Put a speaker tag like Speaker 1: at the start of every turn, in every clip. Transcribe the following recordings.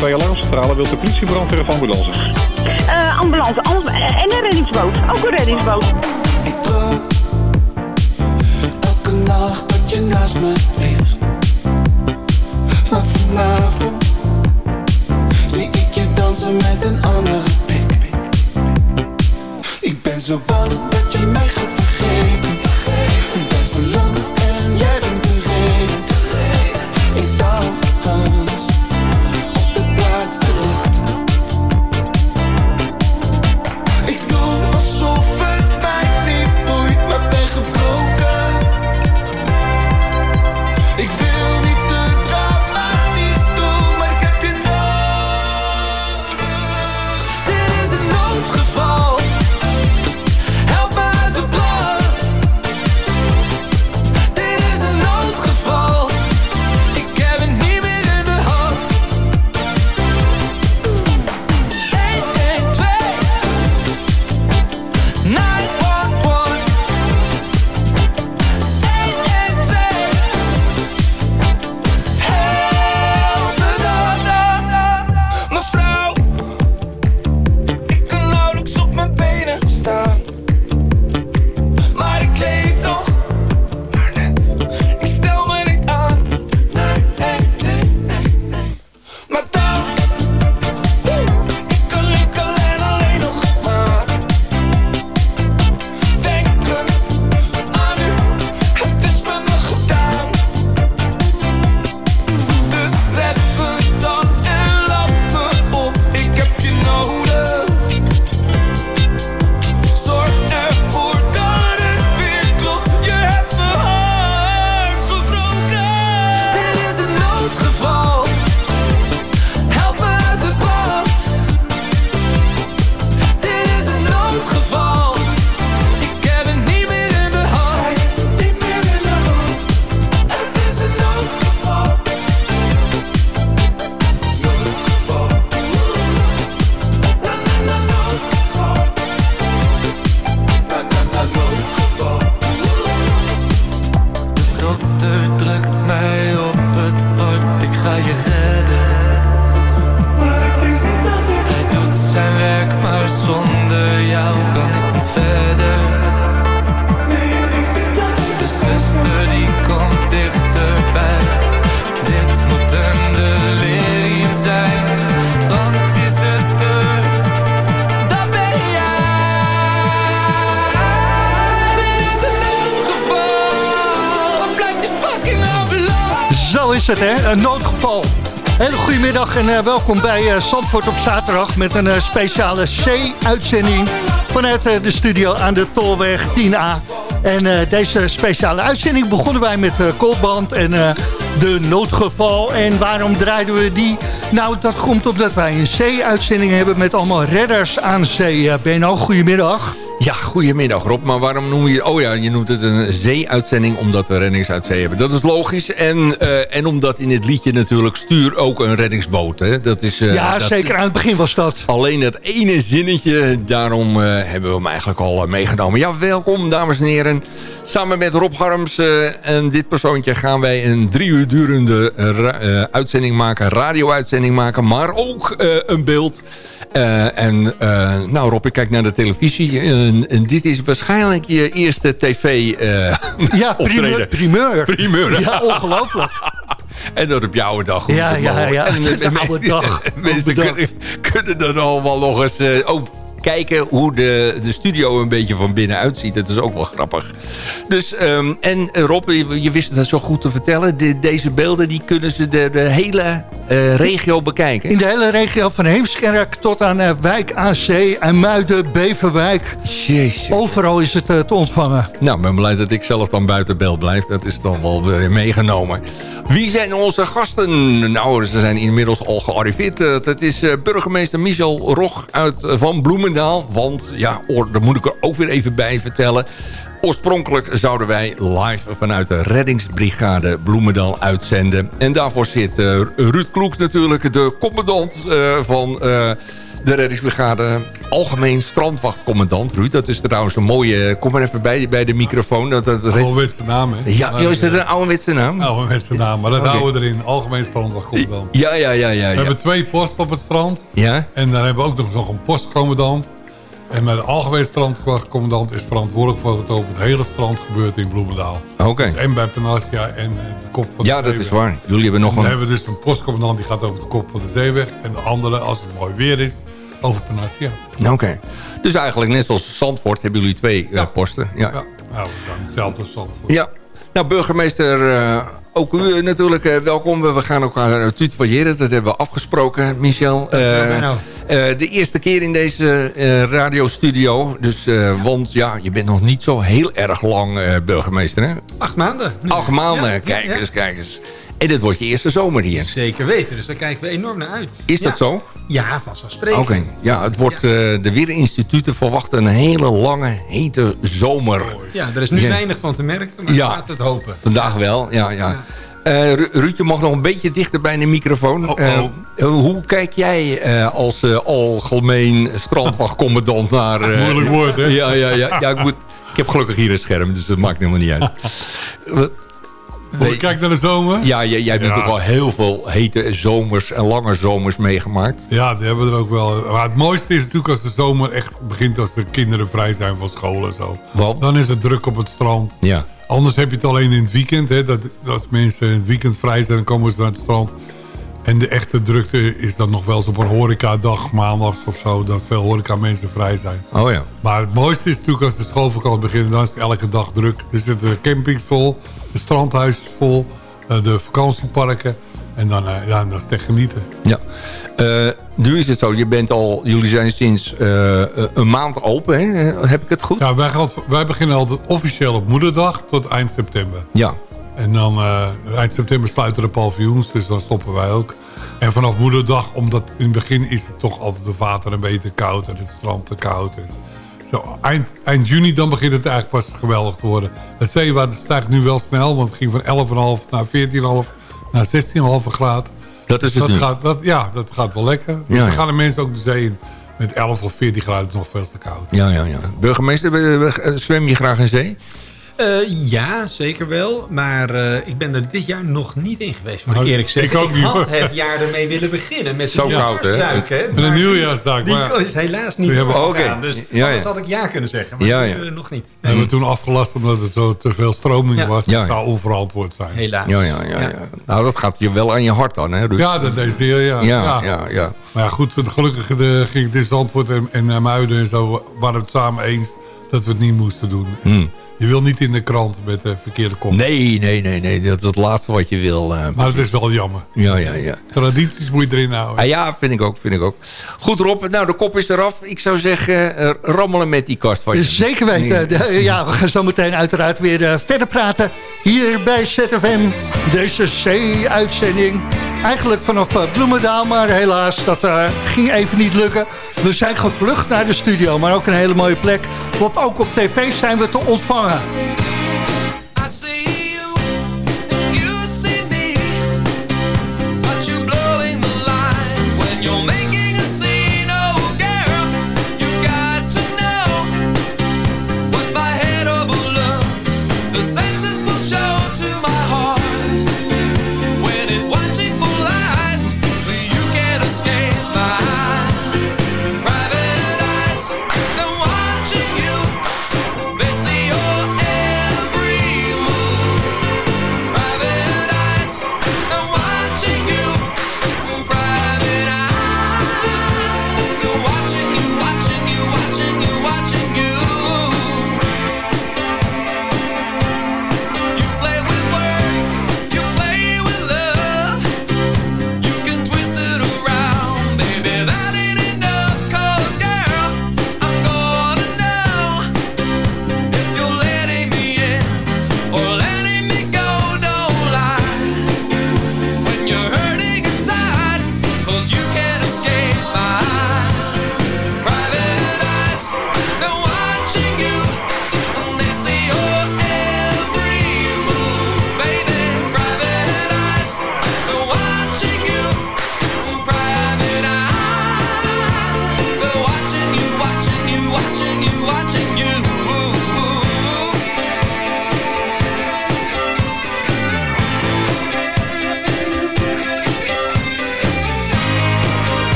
Speaker 1: Twee alarmcentrale wilt de politie, brandweer of ambulance?
Speaker 2: Uh, ambulance amb en een reddingsboot. Ook een reddingsboot.
Speaker 3: Ik droom elke nacht dat je naast me ligt. Maar vanavond zie ik je dansen met een andere pik. Ik ben zo bang dat je mij gaat vergeten.
Speaker 4: Welkom bij uh, Zandvoort op zaterdag... met een eh, speciale C-uitzending vanuit eh, de studio aan de Tolweg 10A. En eh, deze speciale uitzending begonnen wij met Coldband en eh, de noodgeval. En waarom draaiden we die? Nou, dat komt omdat wij een C-uitzending hebben met allemaal redders aan zee. Benno, goedemiddag.
Speaker 5: Ja, goedemiddag Rob. Maar waarom noem je... Oh ja, je noemt het een zee-uitzending omdat we reddings uit zee hebben. Dat is logisch. En, eh, en omdat in het liedje natuurlijk stuur ook een reddingsboot. Hè? Dat is, eh,
Speaker 4: ja,
Speaker 5: dat-
Speaker 4: zeker aan het begin was dat.
Speaker 5: Alleen dat ene zinnetje, daarom eh, hebben we hem eigenlijk al meegenomen. Ja, welkom dames en heren. Samen met Rob Harms en dit persoontje gaan wij een drie uur durende uitzending maken. Radio-uitzending maken, maar ook een beeld. En nou Rob, ik kijk naar de televisie. En, en dit is waarschijnlijk je eerste tv eh
Speaker 4: Ja, primeur.
Speaker 5: optreden.
Speaker 4: primeur.
Speaker 5: Primeur.
Speaker 4: Ja, ongelooflijk.
Speaker 5: En dat op je oude dag.
Speaker 4: Ja, ja,
Speaker 5: mogelijk.
Speaker 4: ja.
Speaker 5: En,
Speaker 4: dag.
Speaker 5: Mensen
Speaker 4: dag.
Speaker 5: kunnen, kunnen dan al wel nog eens ook kijken hoe de, de studio een beetje van binnen uitziet. Dat is ook wel grappig. Dus, ehm, en eh, Rob, je, je wist het zo goed te vertellen. De- deze beelden die kunnen ze de, de hele, eh, regio bekijken.
Speaker 4: In de hele regio van Heemskerk tot aan uh, Wijk aan Zee en Muiden, Beverwijk.
Speaker 5: Jezus.
Speaker 4: Overal is het uh, te ontvangen.
Speaker 5: Nou, ik ben blij dat ik zelf dan buiten beeld blijf. Dat is dan wel weer meegenomen. Wie zijn onze gasten? Nou, ze zijn inmiddels al gearriveerd. Het is burgemeester Michel Rog uit van Want, ja, daar moet ik er ook weer even bij vertellen. Oorspronkelijk zouden wij live vanuit de reddingsbrigade Bloemendaal uitzenden. En daarvoor zit uh, Ruud Kloek natuurlijk, de commandant uh, van uh, de reddingsbrigade. Algemeen strandwachtcommandant. Ruud, dat is trouwens een mooie... Kom maar even bij, bij de microfoon. Dat, dat,
Speaker 6: ouderwetse naam, hè?
Speaker 5: Ja, is dat een ouderwetse naam?
Speaker 6: Ouderwetse naam, maar dat okay. houden we erin. Algemeen strandwachtcommandant.
Speaker 5: Ja, ja, ja. ja, ja.
Speaker 6: We hebben twee posten op het strand.
Speaker 5: Ja.
Speaker 6: En dan hebben we ook nog, nog een postcommandant. En de algemeen strandcommandant is verantwoordelijk voor wat er op het hele strand gebeurt in Bloemendaal.
Speaker 5: Oké.
Speaker 6: Dus en bij Panassia en de kop van
Speaker 5: ja,
Speaker 6: de
Speaker 5: Ja, dat is waar. Jullie hebben nog
Speaker 6: dan
Speaker 5: een...
Speaker 6: hebben we dus een postcommandant die gaat over de kop van de zeeweg. En de andere, als het mooi weer is, over Panassia.
Speaker 5: Oké. Dus eigenlijk net zoals Zandvoort hebben jullie twee ja. uh, posten. Ja,
Speaker 6: ja. nou, dan hetzelfde als Zandvoort.
Speaker 5: Ja. Nou, burgemeester... Uh, ook u natuurlijk uh, welkom. We gaan elkaar uh, tutoyeren. Dat hebben we afgesproken, Michel. Uh, nou. de eerste keer in deze radiostudio. Dus, want ja, je bent nog niet zo heel erg lang burgemeester, hè?
Speaker 7: Acht maanden. Nu.
Speaker 5: Acht maanden. Ja, kijk ja, eens, kijk eens. En dit wordt je eerste zomer hier.
Speaker 7: Zeker weten, dus daar kijken we enorm naar uit.
Speaker 5: Is dat zo?
Speaker 7: Ja, vanzelfsprekend.
Speaker 5: Oké, okay. ja, het wordt, ja. Uh, de Weerinstituten verwachten een hele lange, hete zomer.
Speaker 7: Ja, er is nu ja. weinig van te merken, maar ja. laten het hopen.
Speaker 5: Vandaag wel, ja, ja. Uh, Ruud, je mag nog een beetje dichter bij de microfoon.
Speaker 6: Oh, oh.
Speaker 5: Uh, hoe kijk jij uh, als algemeen strandwachtcommandant naar...
Speaker 6: Moeilijk woord, hè?
Speaker 5: Ja, ja, ja. ja ik, moet, ik heb gelukkig hier een scherm, dus dat maakt helemaal niet uit.
Speaker 6: Kijk naar de zomer.
Speaker 5: Ja, jij, jij hebt ja. natuurlijk al heel veel hete zomers en lange zomers meegemaakt.
Speaker 6: Ja, die hebben we er ook wel. Maar het mooiste is natuurlijk als de zomer echt begint... als de kinderen vrij zijn van school en zo. Dan is het druk op het strand.
Speaker 5: Ja.
Speaker 6: Anders heb je het alleen in het weekend. Hè, dat, als mensen in het weekend vrij zijn, dan komen ze naar het strand. En de echte drukte is dan nog wel eens op een horecadag, maandags of zo... dat veel horeca mensen vrij zijn.
Speaker 5: Oh ja.
Speaker 6: Maar het mooiste is natuurlijk als de schoolvakantie begint... dan is het elke dag druk. Er zit de camping vol, de strandhuis vol, de vakantieparken... En dan, uh, ja, dat is te genieten.
Speaker 5: Ja. Uh, nu is het zo, je bent al, jullie zijn sinds uh, een maand open, hè? heb ik het goed?
Speaker 6: Ja, wij, gaan, wij beginnen altijd officieel op moederdag tot eind september.
Speaker 5: Ja.
Speaker 6: En dan eind september sluiten de paviljoens, dus dan stoppen wij ook. En vanaf moederdag, omdat in het begin is het toch altijd het water een beetje koud en het strand te koud. En zo, eind, eind juni dan begint het eigenlijk pas geweldig te worden. Het zeewater stijgt nu wel snel, want het ging van 11,5 naar 14,5 naar 16,5 graden.
Speaker 5: Dat is
Speaker 6: dus
Speaker 5: het
Speaker 6: dat gaat, dat, Ja, dat gaat wel lekker. Dus
Speaker 5: ja,
Speaker 6: dan gaan de mensen ook de zee in. Met 11 of 14 graden is nog veel te koud.
Speaker 5: Ja, ja, ja. Burgemeester, zwem je graag in zee?
Speaker 7: Uh, ja, zeker wel. Maar uh, ik ben er dit jaar nog niet in geweest, ik
Speaker 6: Nou,
Speaker 7: eerlijk zeggen.
Speaker 6: ik ook niet,
Speaker 7: had het jaar ermee willen beginnen met
Speaker 5: Zo koud, hè?
Speaker 6: Met een
Speaker 7: Maar
Speaker 6: nieuwjaarsduik,
Speaker 7: Die
Speaker 6: maar-
Speaker 7: is helaas niet doorgegaan,
Speaker 5: Oké.
Speaker 7: Dus
Speaker 5: Ja,
Speaker 7: anders
Speaker 5: ja.
Speaker 7: had ik ja kunnen zeggen, maar
Speaker 5: Ja, ja.
Speaker 7: eh, nog niet.
Speaker 6: We hebben toen afgelast omdat het zo te veel stroming was. Dat zou onverantwoord zijn.
Speaker 7: Helaas.
Speaker 5: Ja, ja, ja. Nou, dat gaat je wel aan je hart dan, hè? Ruud?
Speaker 6: Ja, dat deed hij, ja.
Speaker 5: ja, ja, ja.
Speaker 6: Maar ja, goed, gelukkig de, ging dit antwoord en, en eh, Muiden en zo waren het samen eens dat we het niet moesten doen.
Speaker 5: Hmm.
Speaker 6: Je wil niet in de krant met de verkeerde kop.
Speaker 5: Nee, nee, nee, nee. Dat is het laatste wat je wil. eh.
Speaker 6: Maar het is wel jammer.
Speaker 5: ja, ja, ja.
Speaker 6: Tradities moet je erin houden.
Speaker 5: Ah, ja, vind ik ook, vind ik ook. Goed Rob, nou de kop is eraf. Ik zou zeggen, eh, rammelen met die kast. van je.
Speaker 4: Zeker weten. Ja, we gaan zo meteen uiteraard weer eh, verder praten. Hier bij ZFM, deze C-uitzending. Eigenlijk vanaf Bloemendaal, maar helaas, dat ging even niet lukken. We zijn gevlucht naar de studio, maar ook een hele mooie plek. Want ook op tv zijn we te ontvangen.
Speaker 3: I see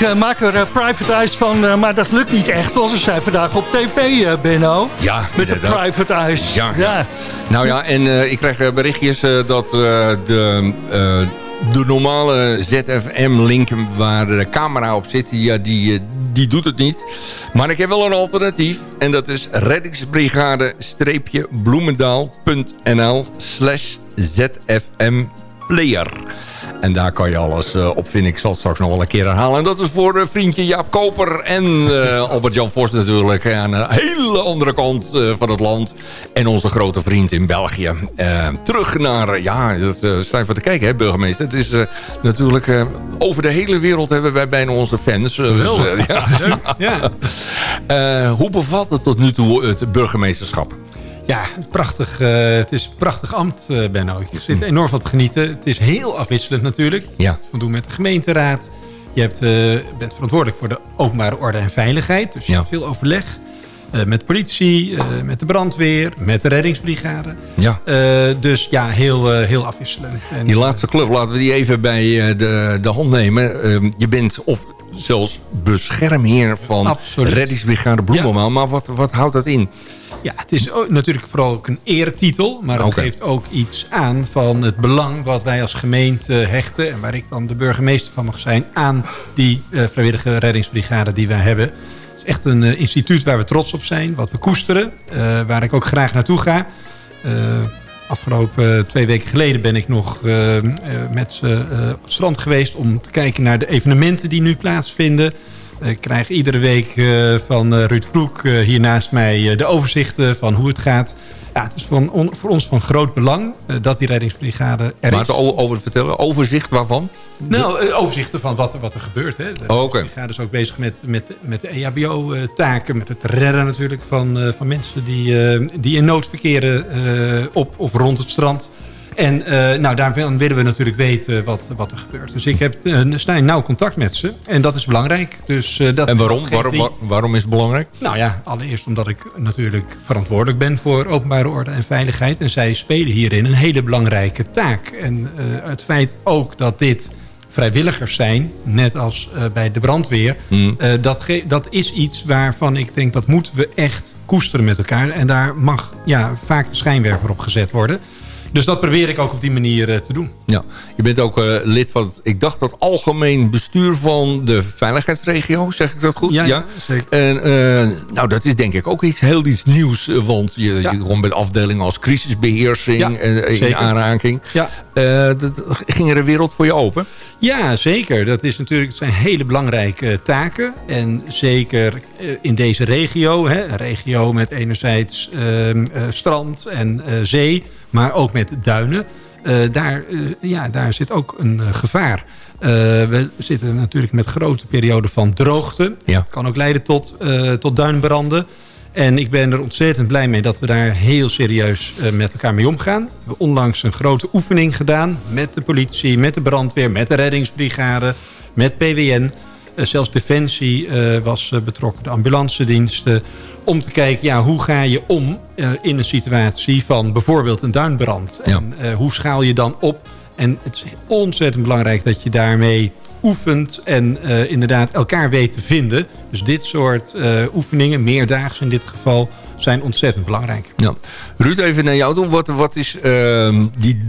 Speaker 4: Ik eh, maak er uh, private eyes van, uh, maar dat lukt niet echt. Want we zijn vandaag op tv, Benno.
Speaker 5: Ja,
Speaker 4: Met de private eyes.
Speaker 5: Ja, ja. Nou ja, en ik krijg berichtjes dat de, de normale ZFM-link waar de camera op zit... Ja, die, die doet het niet. Maar ik heb wel een alternatief. En dat is reddingsbrigade-bloemendaal.nl slash zfmplayer. En daar kan je alles uh, op vinden. Ik zal het straks nog wel een keer herhalen. En dat is voor uh, vriendje Jaap Koper en uh, Albert-Jan Vos natuurlijk. Aan de hele andere kant van het land. En onze grote vriend in België. terug naar, ja, dat zijn voor te kijken hè, burgemeester. Het is natuurlijk, over de hele wereld hebben wij bijna onze fans. Dus, ja. ja. hoe bevalt het tot nu toe het burgemeesterschap?
Speaker 7: Ja, prachtig. Uh, het is een prachtig ambt, uh, Benno. Ik zit enorm van te genieten. Het is heel afwisselend natuurlijk.
Speaker 5: Ja.
Speaker 7: Van doen met de gemeenteraad. Je hebt, uh, bent verantwoordelijk voor de openbare orde en veiligheid. Dus je ja. hebt veel overleg. met politie, met de brandweer, met de reddingsbrigade.
Speaker 5: Ja.
Speaker 7: dus ja, heel, heel afwisselend.
Speaker 5: En, die laatste club, laten we die even bij de, de hand nemen. Ehm, je bent of zelfs beschermheer van Absoluut. reddingsbrigade Bloemenmaal. Ja. Maar wat, wat houdt dat in?
Speaker 7: Ja, het is ook, natuurlijk vooral ook een eretitel. Maar het okay. geeft ook iets aan van het belang wat wij als gemeente hechten. En waar ik dan de burgemeester van mag zijn. Aan die uh, vrijwillige reddingsbrigade die wij hebben. Het is echt een uh, instituut waar we trots op zijn. Wat we koesteren. Uh, waar ik ook graag naartoe ga. afgelopen twee weken geleden ben ik nog met ze op het strand geweest. Om te kijken naar de evenementen die nu plaatsvinden. Ik krijg iedere week uh, van uh, Ruud Kloek uh, hier naast mij de overzichten van hoe het gaat. Ja, het is van on, voor ons van groot belang dat die reddingsbrigade er
Speaker 5: maar is. Maar over vertellen, overzicht waarvan?
Speaker 7: Nou, overzichten van wat, wat er gebeurt. Hè. De
Speaker 5: oh, okay.
Speaker 7: brigade is ook bezig met, met, met de EHBO-taken, met het redden natuurlijk van, van mensen die, die in nood verkeren op of rond het strand. En uh, nou, daar willen we natuurlijk weten wat, wat er gebeurt. Dus ik heb, uh, sta in nauw contact met ze. En dat is belangrijk. Dus, uh, dat
Speaker 5: en waarom? Waarom, die... waarom is het belangrijk?
Speaker 7: Nou ja, allereerst omdat ik natuurlijk verantwoordelijk ben voor openbare orde en veiligheid. En zij spelen hierin een hele belangrijke taak. En het feit ook dat dit vrijwilligers zijn, net als bij de brandweer... Mm. dat, dat is iets waarvan ik denk dat moeten we echt koesteren met elkaar. En daar mag ja, vaak de schijnwerper op gezet worden... Dus dat probeer ik ook op die manier uh, te doen.
Speaker 5: Ja, je bent ook uh, lid van, ik dacht dat algemeen bestuur van de veiligheidsregio, zeg ik dat goed?
Speaker 7: Ja, ja? zeker.
Speaker 5: En uh, nou, dat is denk ik ook iets heel iets nieuws, want je, ja. je komt met afdelingen als crisisbeheersing ja, in aanraking.
Speaker 7: Ja.
Speaker 5: dat, ging er een wereld voor je open?
Speaker 7: Ja, zeker. Dat is natuurlijk, het zijn hele belangrijke taken. En zeker in deze regio, hè, een regio met enerzijds ehm, strand en zee maar ook met duinen. Uh, daar, uh, ja, daar zit ook een uh, gevaar. we zitten natuurlijk met grote perioden van droogte.
Speaker 5: Ja.
Speaker 7: Dat kan ook leiden tot, tot duinbranden. En ik ben er ontzettend blij mee dat we daar heel serieus met elkaar mee omgaan. We hebben onlangs een grote oefening gedaan met de politie, met de brandweer, met de reddingsbrigade, met PWN. zelfs Defensie was betrokken, de ambulance diensten om te kijken, ja, hoe ga je om uh, in een situatie van bijvoorbeeld een duinbrand?
Speaker 5: Ja.
Speaker 7: En uh, hoe schaal je dan op? En het is ontzettend belangrijk dat je daarmee oefent en uh, inderdaad elkaar weet te vinden. Dus dit soort oefeningen, meerdaags in dit geval zijn ontzettend belangrijk.
Speaker 5: Ja. Ruud, even naar jou toe. Wat, wat is uh, die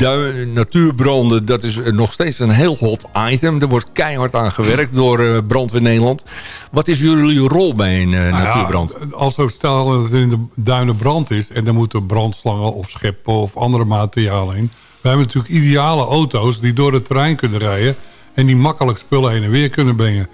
Speaker 5: natuurbranden? Dat is nog steeds een heel hot item. Er wordt keihard aan gewerkt door uh, Brandweer Nederland. Wat is jullie rol bij een uh, nou natuurbrand?
Speaker 6: Ja, als we stellen dat er in de duinen brand is... en dan moeten brandslangen of scheppen of andere materialen in... we hebben natuurlijk ideale auto's die door het terrein kunnen rijden... en die makkelijk spullen heen en weer kunnen brengen.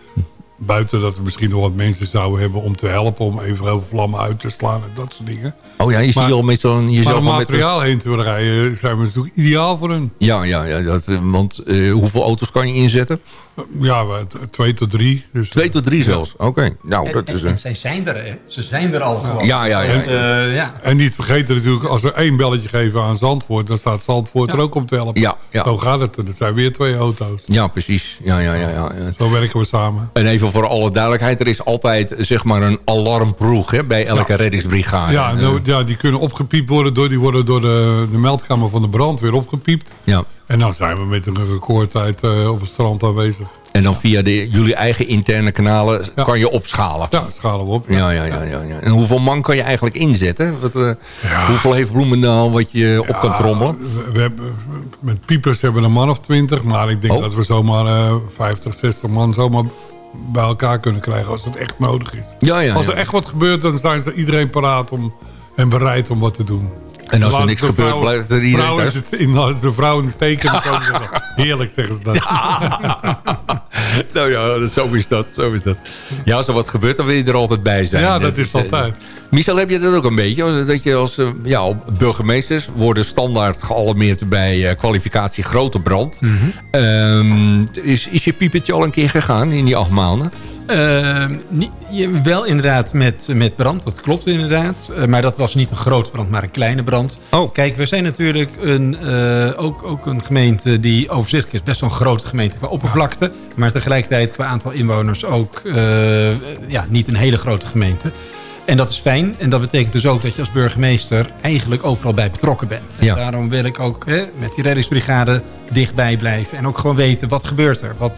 Speaker 6: Buiten dat we misschien nog wat mensen zouden hebben om te helpen... om even heel vlammen uit te slaan en dat soort dingen.
Speaker 5: Oh ja, je ziet al met zo'n...
Speaker 6: Maar om materiaal heen te rijden zijn we natuurlijk ideaal voor hun.
Speaker 5: Ja, ja, ja dat, want uh, hoeveel auto's kan je inzetten?
Speaker 6: Ja, twee tot drie. Dus,
Speaker 5: twee tot drie zelfs, oké. Okay. Nou,
Speaker 7: en,
Speaker 5: dat is,
Speaker 7: en, en zij zijn er, hè? Ze zijn er al gewoon.
Speaker 5: Ja, ja, ja.
Speaker 6: En,
Speaker 7: uh, ja.
Speaker 6: en niet vergeten natuurlijk, als we één belletje geven aan Zandvoort... dan staat Zandvoort er ook om te helpen.
Speaker 5: Ja, ja.
Speaker 6: Zo gaat het. Dat zijn weer twee auto's.
Speaker 5: Ja, precies. Ja, ja, ja, ja.
Speaker 6: Zo werken we samen.
Speaker 5: En even voor alle duidelijkheid, er is altijd zeg maar een alarmploeg hè, bij elke reddingsbrigade.
Speaker 6: Ja, nou, ja, die kunnen opgepiept worden, door, die worden door de, de meldkamer van de brandweer opgepiept.
Speaker 5: Ja.
Speaker 6: En dan zijn we met een recordtijd uh, op het strand aanwezig.
Speaker 5: En dan via de, jullie eigen interne kanalen
Speaker 6: Ja.
Speaker 5: kan je opschalen.
Speaker 6: Ja, schalen we op.
Speaker 5: Ja, ja, ja, ja, ja. En hoeveel man kan je eigenlijk inzetten? Wat, eh. Hoeveel heeft Bloemendaal wat je op kan trommelen?
Speaker 6: we- hebben, met piepers hebben we een man of twintig. Maar ik denk
Speaker 5: Oh.
Speaker 6: dat we zomaar eh 50, 60 man zomaar bij elkaar kunnen krijgen als het echt nodig is.
Speaker 5: Ja, ja,
Speaker 6: als er echt wat gebeurt, dan zijn ze iedereen paraat om, en bereid om wat te doen.
Speaker 5: En als er niks gebeurt, blijft er iedereen
Speaker 6: in, de vrouw in de steek en dan komen ze nog. Heerlijk, zeggen ze dat.
Speaker 5: Nou ja, zo is dat. Zo is dat. Ja, als er wat gebeurt, dan wil je er altijd bij zijn.
Speaker 6: Ja, dat
Speaker 5: is
Speaker 6: is altijd.
Speaker 5: Michel, heb je dat ook een beetje? Dat je als eh, ja, burgemeesters worden standaard gealarmeerd bij eh, kwalificatie grote brand.
Speaker 6: Mhm.
Speaker 5: Ehm, is, is je piepetje al een keer gegaan in die acht maanden?
Speaker 7: Eh, niet, wel inderdaad met, met brand, dat klopt inderdaad. Eh, maar dat was niet een grote brand, maar een kleine brand.
Speaker 5: Oh.
Speaker 7: Kijk, we zijn natuurlijk een, eh, ook, ook een gemeente die overzichtelijk is. Best wel een grote gemeente qua oppervlakte. Maar tegelijkertijd qua aantal inwoners ook ja, niet een hele grote gemeente. En dat is fijn. En dat betekent dus ook dat je als burgemeester eigenlijk overal bij betrokken bent. En
Speaker 5: Ja.
Speaker 7: daarom wil ik ook hè, met die reddingsbrigade dichtbij blijven. En ook gewoon weten wat gebeurt er. Wat,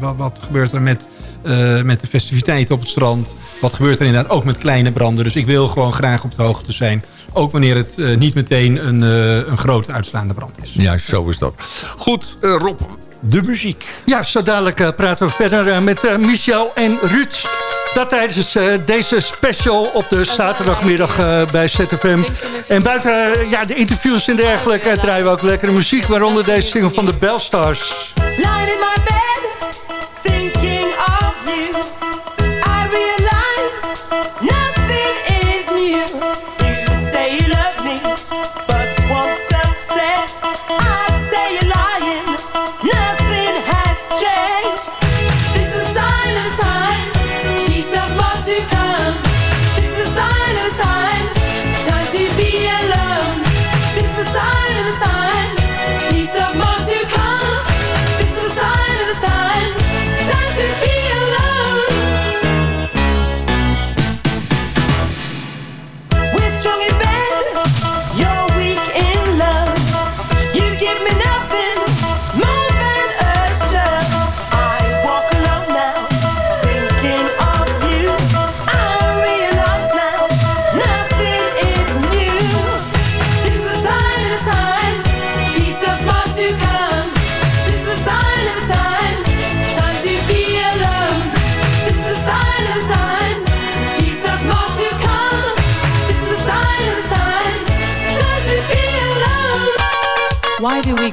Speaker 7: wat, wat gebeurt er met, eh, met de festiviteiten op het strand. Wat gebeurt er inderdaad ook met kleine branden. Dus ik wil gewoon graag op de hoogte zijn. Ook wanneer het eh, niet meteen een, eh, een grote uitslaande brand is.
Speaker 5: Juist, zo is dat. Goed, eh, Rob, de muziek.
Speaker 4: Ja, zo dadelijk eh, praten we verder met eh, Michel en Ruud. Dat tijdens eh, deze special op de zaterdagmiddag eh, bij ZFM. En buiten ja, de interviews en dergelijke eh, draaien we ook lekkere muziek. Waaronder deze single van de Bellstars.
Speaker 8: Lying in my bed,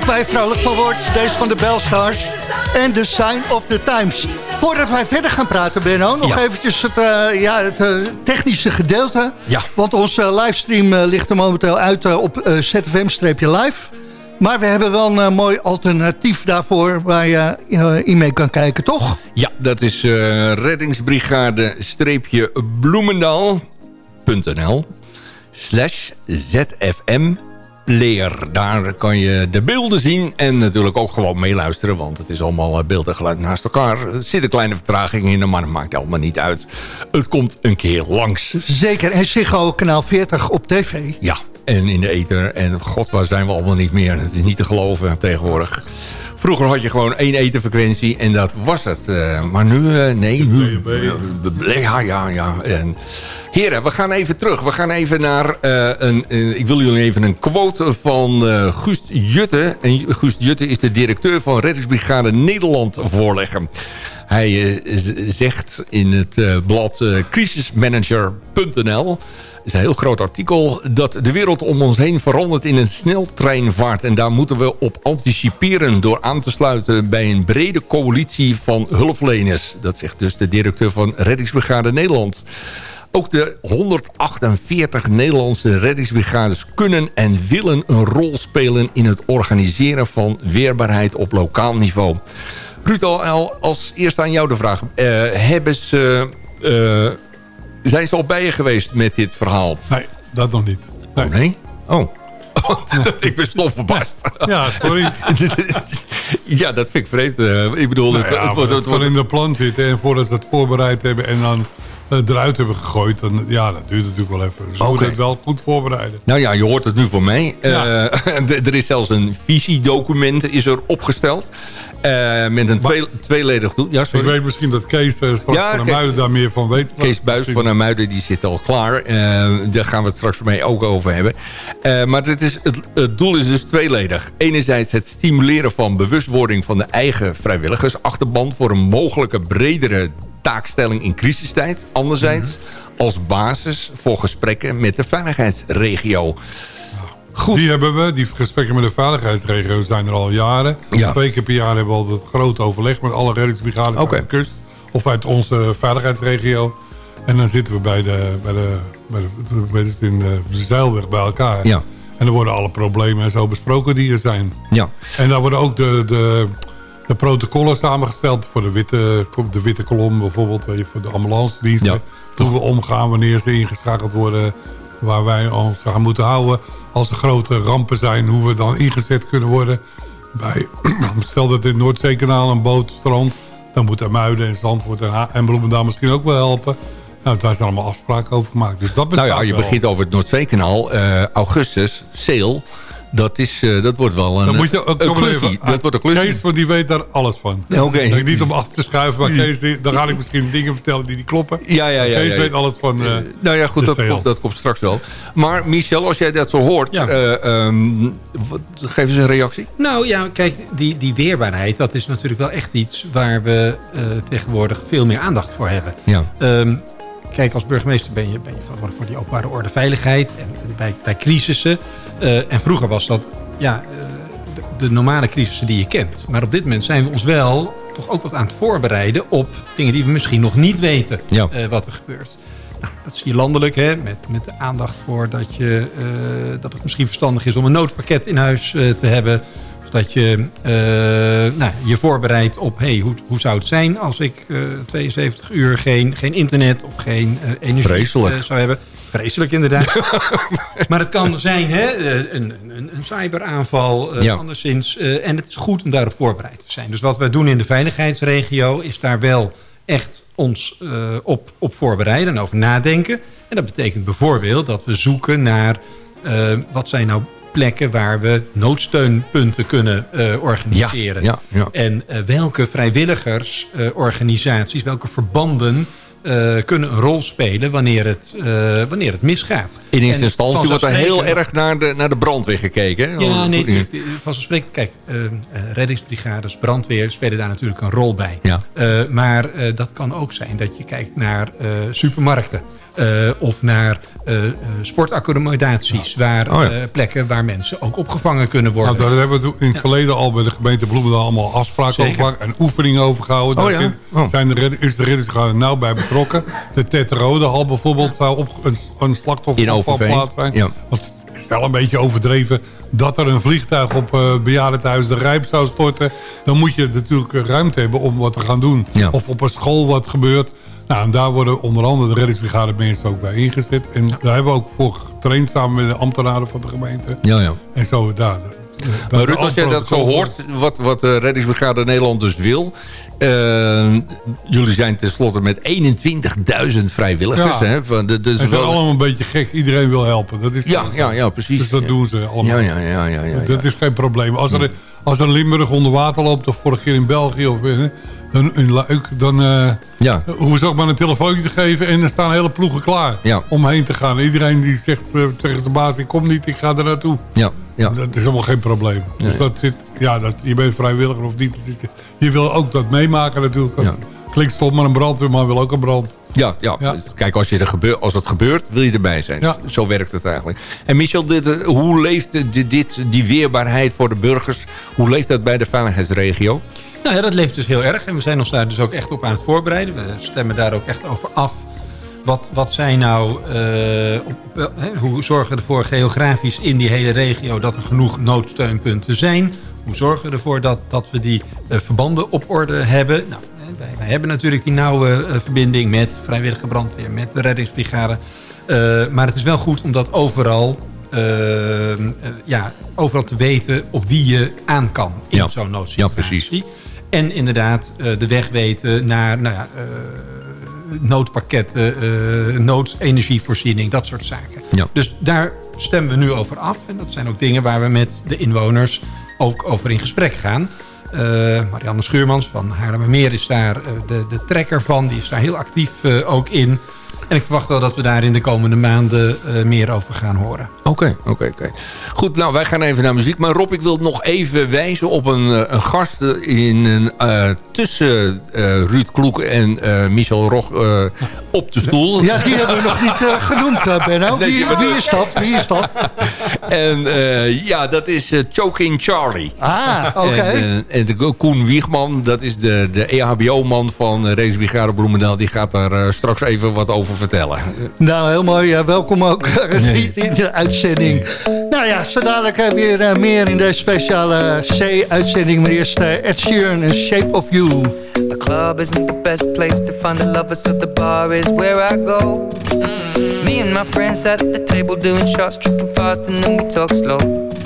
Speaker 4: muziek vrolijk van wordt. Deze van de Bellstars. En The Sign of the Times. Voordat wij verder gaan praten, Benno, nog
Speaker 5: Ja.
Speaker 4: eventjes het, eh, ja, het eh, technische gedeelte.
Speaker 5: Ja.
Speaker 4: Want onze livestream eh, ligt er momenteel uit op ZFM-live. Maar we hebben wel een mooi alternatief daarvoor waar je eh, in mee kan kijken, toch?
Speaker 5: Ja, dat is eh reddingsbrigade-bloemendaal.nl slash ZFM Player. Daar kan je de beelden zien en natuurlijk ook gewoon meeluisteren... want het is allemaal eh, beeld en geluid naast elkaar. Er zit een kleine vertraging in, maar dat maakt allemaal niet uit. Het komt een keer langs.
Speaker 4: Zeker. En Ziggo kanaal 40 op tv.
Speaker 5: Ja, en in de ether. En god, waar zijn we allemaal niet meer? Het is niet te geloven tegenwoordig. Vroeger had je gewoon één etenfrequentie en dat was het. Eh, maar nu, eh, nee, nu... Ja, ja, ja. En, heren, we gaan even terug. We gaan even naar eh, een... ik wil jullie even een quote van Guust Jutte. En Guust Jutte is de directeur van Reddingsbrigade Nederland voorleggen. Hij zegt in het blad crisismanager.nl is een heel groot artikel... dat de wereld om ons heen verandert in een sneltreinvaart. En daar moeten we op anticiperen... door aan te sluiten bij een brede coalitie van hulpverleners. Dat zegt dus de directeur van Reddingsbrigade Nederland. Ook de 148 Nederlandse reddingsbrigades kunnen en willen een rol spelen... in het organiseren van weerbaarheid op lokaal niveau. Ruud, al, als eerste aan jou de vraag. Eh, hebben ze... eh, zijn ze al bij je geweest met dit verhaal?
Speaker 6: Nee, dat nog niet.
Speaker 5: Oh, nee? Oh. ik ben stof verbaasd.
Speaker 6: Ja, sorry.
Speaker 5: ja, dat vind ik vreemd. eh, ik bedoel,
Speaker 6: Nou ja,
Speaker 5: het wordt-
Speaker 6: het
Speaker 5: wordt-
Speaker 6: in de plan zitten. En voordat ze het voorbereid hebben en dan eh, eruit hebben gegooid. Dan, ja, dat duurt natuurlijk wel even. Dus moeten het wel goed voorbereiden.
Speaker 5: Nou ja, je hoort het nu van mij.
Speaker 6: Ja.
Speaker 5: Eh, er is zelfs een visiedocument is er opgesteld. Eh, met een twee, tweeledig doel. Ja,
Speaker 6: Ik weet misschien dat Kees eh, straks
Speaker 5: Ja,
Speaker 6: van de
Speaker 5: Kees-
Speaker 6: Muiden daar meer van weet.
Speaker 5: Kees Buis van Amuiden die zit al klaar. Eh, daar gaan we het straks mee ook over hebben. Maar het, is, het, het doel is dus tweeledig. Enerzijds het stimuleren van bewustwording van de eigen vrijwilligersachterban... voor een mogelijke bredere taakstelling in crisistijd. Anderzijds
Speaker 6: Mhm.
Speaker 5: als basis voor gesprekken met de veiligheidsregio. Goed.
Speaker 6: Die hebben we. Die gesprekken met de veiligheidsregio zijn er al jaren.
Speaker 5: Ja.
Speaker 6: Twee keer per jaar hebben we altijd groot overleg met alle reddingsbrigades uit de kust. Of uit onze veiligheidsregio. En dan zitten we bij de, bij de, bij de, bij de, in de, zeilweg bij elkaar.
Speaker 5: Ja.
Speaker 6: En dan worden alle problemen en zo besproken die er zijn.
Speaker 5: Ja.
Speaker 6: En daar worden ook de, de, de protocollen samengesteld voor de witte, de witte kolom bijvoorbeeld. Weet je, voor de ambulance diensten.
Speaker 5: Ja.
Speaker 6: Hoe we omgaan wanneer ze ingeschakeld worden. Waar wij ons aan moeten houden. Als er grote rampen zijn. Hoe we dan ingezet kunnen worden. Bij, stel dat in het Noordzeekanaal een boot strandt. Dan moeten Muiden en Zandvoort en, Ha- en Bloemendaal misschien ook wel helpen. Nou, daar zijn allemaal afspraken over gemaakt. Dus dat
Speaker 5: Nou ja, je
Speaker 6: wel.
Speaker 5: begint over het Noordzeekanaal. Eh, augustus, Seel. Dat, is, eh, dat wordt wel een,
Speaker 6: Dan moet je ook
Speaker 5: een
Speaker 6: kom maar
Speaker 5: klusje.
Speaker 6: even-
Speaker 5: Dat wordt een klusje.
Speaker 6: Kees, want die weet daar alles van.
Speaker 5: Ja, oké.
Speaker 6: Ik niet om af te schuiven, maar Kees, die- dan ga ik misschien dingen vertellen die niet kloppen.
Speaker 5: Ja, ja, ja.
Speaker 6: Kees
Speaker 5: ja.
Speaker 6: weet alles van eh,
Speaker 5: Nou ja, goed, dat komt, dat komt straks wel. Maar Michel, als jij dat zo hoort,
Speaker 7: Ja.
Speaker 5: eh, ehm, wat- geef eens een reactie.
Speaker 7: Nou ja, kijk, die, die weerbaarheid, dat is natuurlijk wel echt iets waar we eh, tegenwoordig veel meer aandacht voor hebben.
Speaker 5: Ja.
Speaker 7: Ehm, kijk, als burgemeester ben je, ben je verantwoordelijk voor die openbare orde veiligheid en bij, bij crisissen. Eh, en vroeger was dat ja, eh, de, de normale crisissen die je kent. Maar op dit moment zijn we ons wel toch ook wat aan het voorbereiden op dingen die we misschien nog niet weten
Speaker 5: Ja.
Speaker 7: eh, wat er gebeurt. Nou, dat zie je landelijk, hè, met, met de aandacht voor dat, je, dat het misschien verstandig is om een noodpakket in huis te hebben. Dat je eh, nou, je voorbereidt op, hey, hoe, hoe zou het zijn als ik eh, 72 uur geen, geen internet of geen eh, energie eh, zou hebben. Vreselijk inderdaad. maar het kan zijn, hè, eh, een, een, een cyberaanval, eh,
Speaker 5: Ja.
Speaker 7: anderszins. eh, en het is goed om daarop voorbereid te zijn. Dus wat we doen in de veiligheidsregio is daar wel echt ons eh, op, op voorbereiden en over nadenken. En dat betekent bijvoorbeeld dat we zoeken naar eh, wat zijn nou plekken waar we noodsteunpunten kunnen eh, organiseren.
Speaker 5: Ja, ja, ja.
Speaker 7: En eh, welke vrijwilligersorganisaties, welke verbanden eh, kunnen een rol spelen wanneer het, eh, wanneer het misgaat.
Speaker 5: In eerste instantie wordt er heel erg naar de, naar de brandweer gekeken. hè?
Speaker 7: ja, nee, vanzelfsprekend. Kijk, eh, eh, reddingsbrigades, brandweer spelen daar natuurlijk een rol bij.
Speaker 5: Ja.
Speaker 7: Eh, maar eh, dat kan ook zijn dat je kijkt naar eh, supermarkten. Eh, of naar eh, eh, sportaccommodaties. Waar,
Speaker 5: Oh ja.
Speaker 7: plekken waar mensen ook opgevangen kunnen worden.
Speaker 6: Nou, daar hebben we in het verleden al bij de gemeente Bloemendaal allemaal afspraken over en oefeningen over gehouden.
Speaker 5: Oh Oh.
Speaker 6: Zijn de, is de reddingsbrigade nauw bij betrokken. De Tetrode hal bijvoorbeeld zou op een, een slachtofferafvalplaats zijn.
Speaker 5: Ja.
Speaker 6: Want het is wel een beetje overdreven dat er een vliegtuig op uh, bejaardentehuis de Rijp zou storten. Dan moet je natuurlijk ruimte hebben om wat te gaan doen. Of op een school wat gebeurt. Nou, en daar worden onder andere de reddingsbrigade mensen ook bij ingezet. En daar hebben we ook voor getraind samen met de ambtenaren van de gemeente.
Speaker 5: Ja, ja.
Speaker 6: En zo, daar.
Speaker 5: Maar Ruud, als jij dat zo hoort, wat, wat de Reddingsbrigade Nederland dus wil... eh, jullie zijn tenslotte met 21.000 vrijwilligers.
Speaker 6: Ja.
Speaker 5: Hè, van de, dus
Speaker 6: Ze zijn allemaal een beetje gek. Iedereen wil helpen. Dat is
Speaker 5: ja, ja, ja, precies.
Speaker 6: Dus dat doen ze allemaal.
Speaker 5: Ja, ja, ja, ja, ja,
Speaker 6: Dat is geen probleem. Als er, als er Limburg onder water loopt, of vorige keer in België of in, dan, in Luik, dan eh
Speaker 5: Ja.
Speaker 6: hoeven ze ook maar een telefoontje te geven en er staan hele ploegen klaar
Speaker 5: Ja.
Speaker 6: om heen te gaan. Iedereen die zegt eh, tegen zijn baas, ik kom niet, ik ga er naartoe.
Speaker 5: Ja, ja.
Speaker 6: Dat is allemaal geen probleem. Dus
Speaker 5: Nee.
Speaker 6: dat zit, ja, dat, je bent vrijwilliger of niet. dat Je wil ook dat meemaken natuurlijk.
Speaker 5: Ja.
Speaker 6: Klinkt stom, maar een brandweerman wil ook een brand.
Speaker 5: Ja, ja.
Speaker 6: Ja.
Speaker 5: Dus kijk, als, je er gebeur, als het gebeurt, wil je erbij zijn.
Speaker 6: Ja.
Speaker 5: Zo werkt het eigenlijk. En Michel, dit, eh, hoe leeft eh, dit, dit, die weerbaarheid voor de burgers... hoe leeft dat bij de veiligheidsregio?
Speaker 7: Nou ja, dat leeft dus heel erg. En we zijn ons daar dus ook echt op aan het voorbereiden. We stemmen daar ook echt over af. Wat, wat zijn nou, eh, op, hoe zorgen we ervoor geografisch in die hele regio dat er genoeg noodsteunpunten zijn? Hoe zorgen we ervoor dat, dat we die eh, verbanden op orde hebben? Nou, wij, wij hebben natuurlijk die nauwe eh, verbinding met vrijwillige brandweer, met de reddingsbrigade. Maar het is wel goed om dat overal, ja, overal te weten op wie je aan kan in
Speaker 5: Ja.
Speaker 7: zo'n noodsituatie.
Speaker 5: Ja, precies.
Speaker 7: En inderdaad eh, de weg weten naar nou ja, eh, noodpakketten, eh noodenergievoorziening, dat soort zaken.
Speaker 5: Ja.
Speaker 7: Dus daar stemmen we nu over af. En dat zijn ook dingen waar we met de inwoners ook over in gesprek gaan. Eh, Marianne Schuurmans van Haarlemmermeer is daar de, de trekker van. Die is daar heel actief ook in. En ik verwacht wel dat we daar in de komende maanden eh, meer over gaan horen.
Speaker 5: Oké, oké, oké. Goed, nou, wij gaan even naar muziek. Maar Rob, ik wil nog even wijzen op een, eh, een gast eh, in een, eh, tussen eh, Ruud Kloek en eh, Michel Rog eh, op de stoel.
Speaker 4: Ja, die hebben we nog niet genoemd, Benno. Wie, wie is dat? Wie is dat?
Speaker 5: En eh, ja, dat is Choking Charlie.
Speaker 4: Ah, oké.
Speaker 5: En, en de Koen Wiegman, dat is de, de EHBO-man van uh, Race Brigade Bloemendaal. Die gaat daar straks even wat over vertellen.
Speaker 4: Nou, heel mooi. Ja, welkom ook in de uitzending. Nou ja, zo dadelijk eh, weer eh, meer in deze speciale C-uitzending. Maar eerst eh, Ed Sheeran en Shape of You.
Speaker 3: The club isn't the best place to find the lovers, so the bar is where I go. Me and my friends at the table doing shots, tripping fast, and then we talk slow.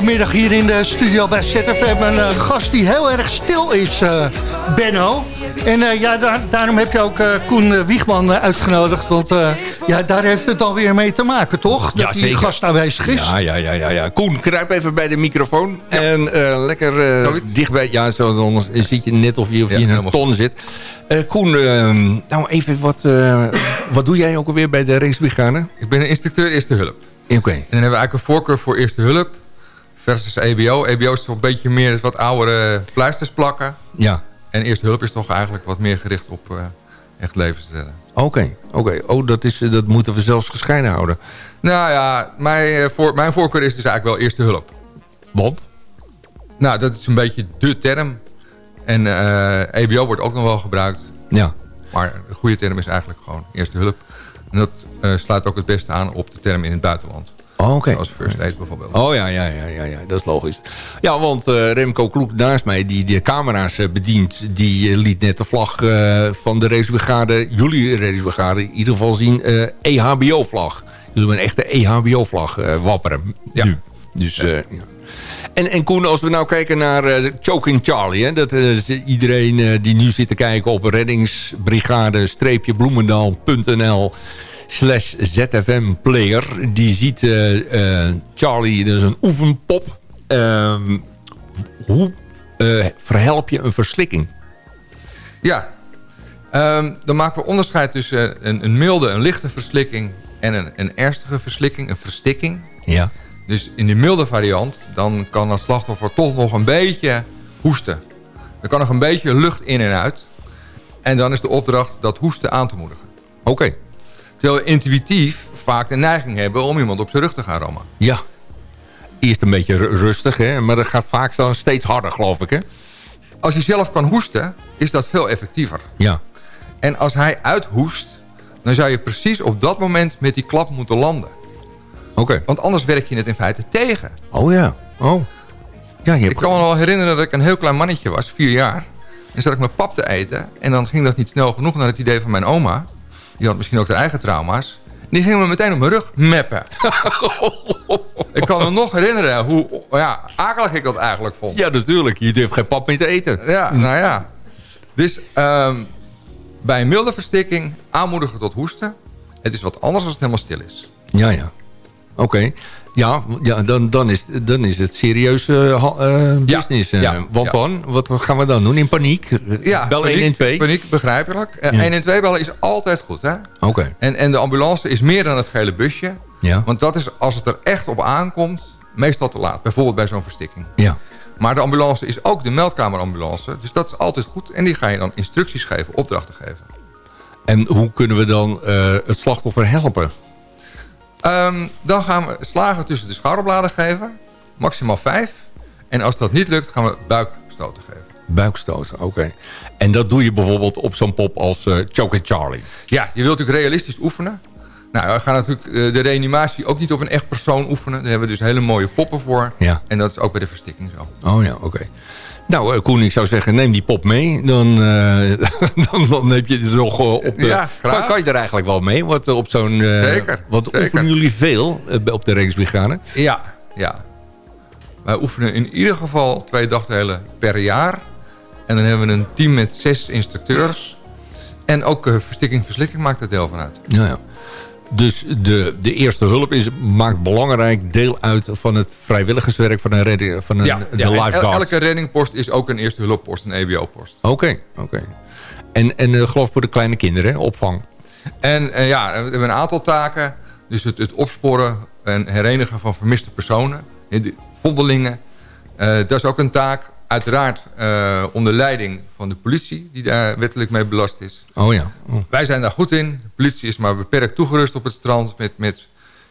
Speaker 4: Vanmiddag hier in de studio bij ZFM een eh, gast die heel erg stil is, eh, Benno. En eh, ja, daar- daarom heb je ook eh, Koen Wiegman uitgenodigd. Want eh, ja, daar heeft het alweer mee te maken, toch? Dat die gast aanwezig is.
Speaker 5: Ja, ja, ja, ja, ja. Koen, kruip even bij de microfoon. En eh, lekker dichtbij. Ja, zo, anders zit je net of je, of je in een ton zit. Eh, Koen, eh, nou even wat, eh, wat doe jij ook alweer bij de racebrigade?
Speaker 9: Ik ben een instructeur eerste hulp.
Speaker 5: Oké.
Speaker 9: En dan hebben we eigenlijk een voorkeur voor eerste hulp versus EBO. EBO is toch een beetje meer wat oudere pleisters plakken.
Speaker 5: Ja.
Speaker 9: En eerste hulp is toch eigenlijk wat meer gericht op eh, echt levens redden.
Speaker 5: Oké, oké. Oh, dat, is, dat moeten we zelfs gescheiden houden.
Speaker 9: Nou ja, mijn, eh, voor, mijn voorkeur is dus eigenlijk wel eerste hulp.
Speaker 5: Want?
Speaker 9: Nou, dat is een beetje de term. En eh, EBO wordt ook nog wel gebruikt.
Speaker 5: Ja.
Speaker 9: Maar de goede term is eigenlijk gewoon eerste hulp. En dat eh, sluit ook het beste aan op de term in het buitenland.
Speaker 5: Oh, oké.
Speaker 9: Zoals first aid bijvoorbeeld.
Speaker 5: Oh ja, ja, ja, ja, ja, dat is logisch. Ja, want eh, Remco Kloek naast mij, die de camera's eh, bedient... die eh, liet net de vlag van de racebrigade, jullie racebrigade... in ieder geval zien, eh EHBO-vlag. Jullie hebben een echte EHBO-vlag eh, wapperen nu. Dus, ja. En, en Koen, als we nou kijken naar Choking Charlie... Hè, dat is iedereen die nu zit te kijken op reddingsbrigade-bloemendaal.nl slash ZFM player. Die ziet eh, eh, Charlie, dat is een oefenpop. Ehm, hoe eh, verhelp je een verslikking?
Speaker 9: Ja, Ehm, dan maken we onderscheid tussen een, een milde, een lichte verslikking... en een, een ernstige verslikking, een verstikking.
Speaker 5: Ja.
Speaker 9: Dus in de milde variant, dan kan dat slachtoffer toch nog een beetje hoesten. Er kan nog een beetje lucht in en uit. En dan is de opdracht dat hoesten aan te moedigen.
Speaker 5: Oké.
Speaker 9: Terwijl we intuïtief vaak de neiging hebben om iemand op zijn rug te gaan rammen.
Speaker 5: Ja. Eerst een beetje ru- rustig, hè? maar dat gaat vaak dan steeds harder, geloof ik. Hè?
Speaker 9: Als je zelf kan hoesten, is dat veel effectiever.
Speaker 5: Ja.
Speaker 9: En als hij uithoest, dan zou je precies op dat moment met die klap moeten landen.
Speaker 5: Oké.
Speaker 9: Want anders werk je het in feite tegen.
Speaker 5: Oh ja. Oh. Ja, je
Speaker 9: Ik kan me wel herinneren dat ik een heel klein mannetje was, vier jaar. En zat ik mijn pap te eten. En dan ging dat niet snel genoeg naar het idee van mijn oma. Die had misschien ook haar eigen trauma's. Die ging me meteen op mijn rug meppen. ik kan me nog herinneren hoe ja, akelig ik dat eigenlijk vond.
Speaker 5: Ja, natuurlijk. Je durft geen pap meer te eten.
Speaker 9: Ja, nou ja. Dus ehm, bij milde verstikking aanmoedigen tot hoesten. Het is wat anders als het helemaal stil is.
Speaker 5: Ja, ja. Oké. Ja, ja dan, dan, is, dan is het serieus eh, eh, business. eh.
Speaker 9: ja,
Speaker 5: Want
Speaker 9: ja.
Speaker 5: dan? Wat gaan we dan doen? In paniek?
Speaker 9: Ja,
Speaker 5: Bel
Speaker 9: paniek,
Speaker 5: 112?
Speaker 9: Paniek, begrijpelijk. Eh,
Speaker 5: Ja.
Speaker 9: 112 bellen is altijd goed, hè?
Speaker 5: Oké.
Speaker 9: En, en de ambulance is meer dan het gele busje.
Speaker 5: Ja.
Speaker 9: Want dat is, als het er echt op aankomt, meestal te laat. Bijvoorbeeld bij zo'n verstikking.
Speaker 5: Ja.
Speaker 9: Maar de ambulance is ook de meldkamerambulance. Dus dat is altijd goed. En die ga je dan instructies geven, opdrachten geven.
Speaker 5: En hoe kunnen we dan het slachtoffer helpen?
Speaker 9: Ehm, dan gaan we slagen tussen de schouderbladen geven. Maximaal vijf. En als dat niet lukt, gaan we buikstoten geven.
Speaker 5: Buikstoten, oké. En dat doe je bijvoorbeeld op zo'n pop als eh Choke and Charlie.
Speaker 9: Ja, je wilt natuurlijk realistisch oefenen. Nou, we gaan natuurlijk eh, de reanimatie ook niet op een echt persoon oefenen. Daar hebben we dus hele mooie poppen voor.
Speaker 5: Ja.
Speaker 9: En dat is ook bij de verstikking zo.
Speaker 5: Oh ja, oké. Nou, eh, Koen, ik zou zeggen, neem die pop mee. Dan, eh, dan, dan heb je er nog eh, op de...
Speaker 9: Ja,
Speaker 5: kan, kan je er eigenlijk wel mee? Wat, op zo'n... eh,
Speaker 9: Zeker,
Speaker 5: Want
Speaker 9: zeker.
Speaker 5: oefenen jullie veel op de Rijksbrigade?
Speaker 9: Ja, ja. Wij oefenen in ieder geval twee dagdelen per jaar. En dan hebben we een team met zes instructeurs. En ook eh, verstikking verslikking maakt er deel van uit.
Speaker 5: Ja, ja. Dus de, de eerste hulp is, maakt belangrijk deel uit van het vrijwilligerswerk van een, redding, van een
Speaker 9: ja,
Speaker 5: de
Speaker 9: ja.
Speaker 5: Lifeguard.
Speaker 9: el- elke reddingpost is ook een eerste hulppost, een EBO-post.
Speaker 5: Oké, oké. En, en eh, geloof voor de kleine kinderen, opvang.
Speaker 9: En eh, ja, we hebben een aantal taken. Dus het, het opsporen en herenigen van vermiste personen, de vondelingen. eh, dat is ook een taak, uiteraard eh, onder leiding van de politie... die daar wettelijk mee belast is.
Speaker 5: Oh ja. Oh.
Speaker 9: Wij zijn daar goed in. De politie is maar beperkt toegerust op het strand... met, met,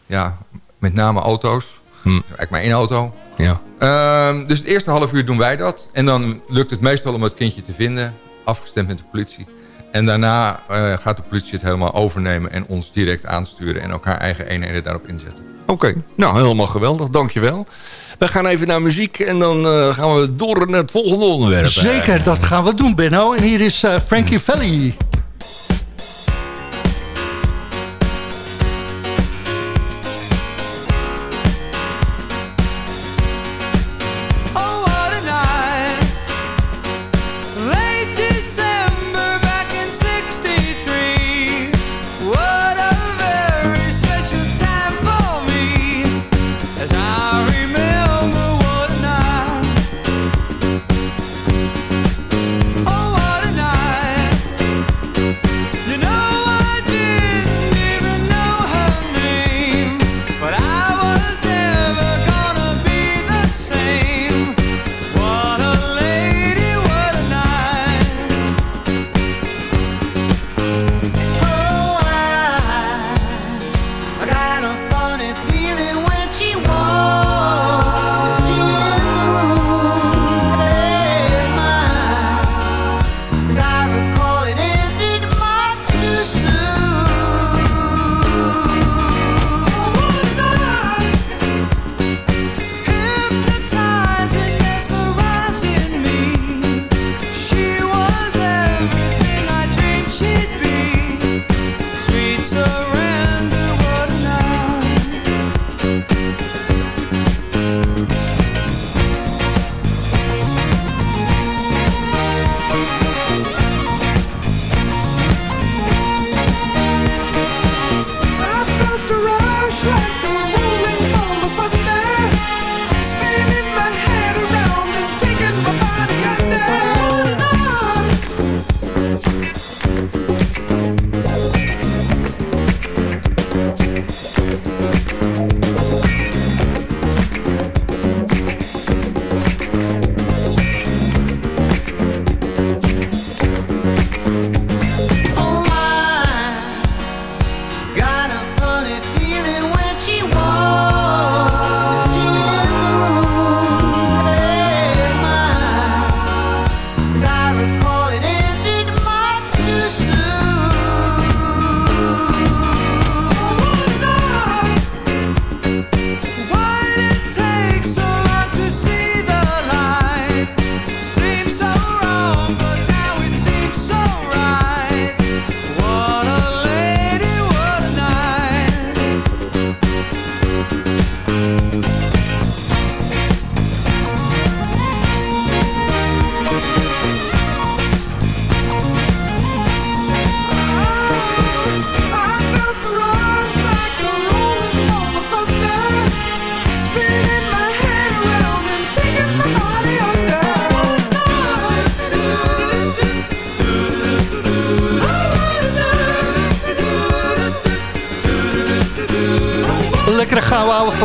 Speaker 9: ja, met name auto's.
Speaker 5: Hm.
Speaker 9: Eigenlijk maar één auto.
Speaker 5: Ja.
Speaker 9: Ehm, dus het eerste half uur doen wij dat. En dan lukt het meestal om het kindje te vinden. Afgestemd met de politie. En daarna eh, gaat de politie het helemaal overnemen... en ons direct aansturen en ook haar eigen eenheden daarop inzetten.
Speaker 5: Oké, nou helemaal geweldig, dankjewel. We gaan even naar muziek en dan eh, gaan we door naar het volgende onderwerp.
Speaker 10: Zeker, dat gaan we doen, Benno. En hier is eh, Frankie Valli.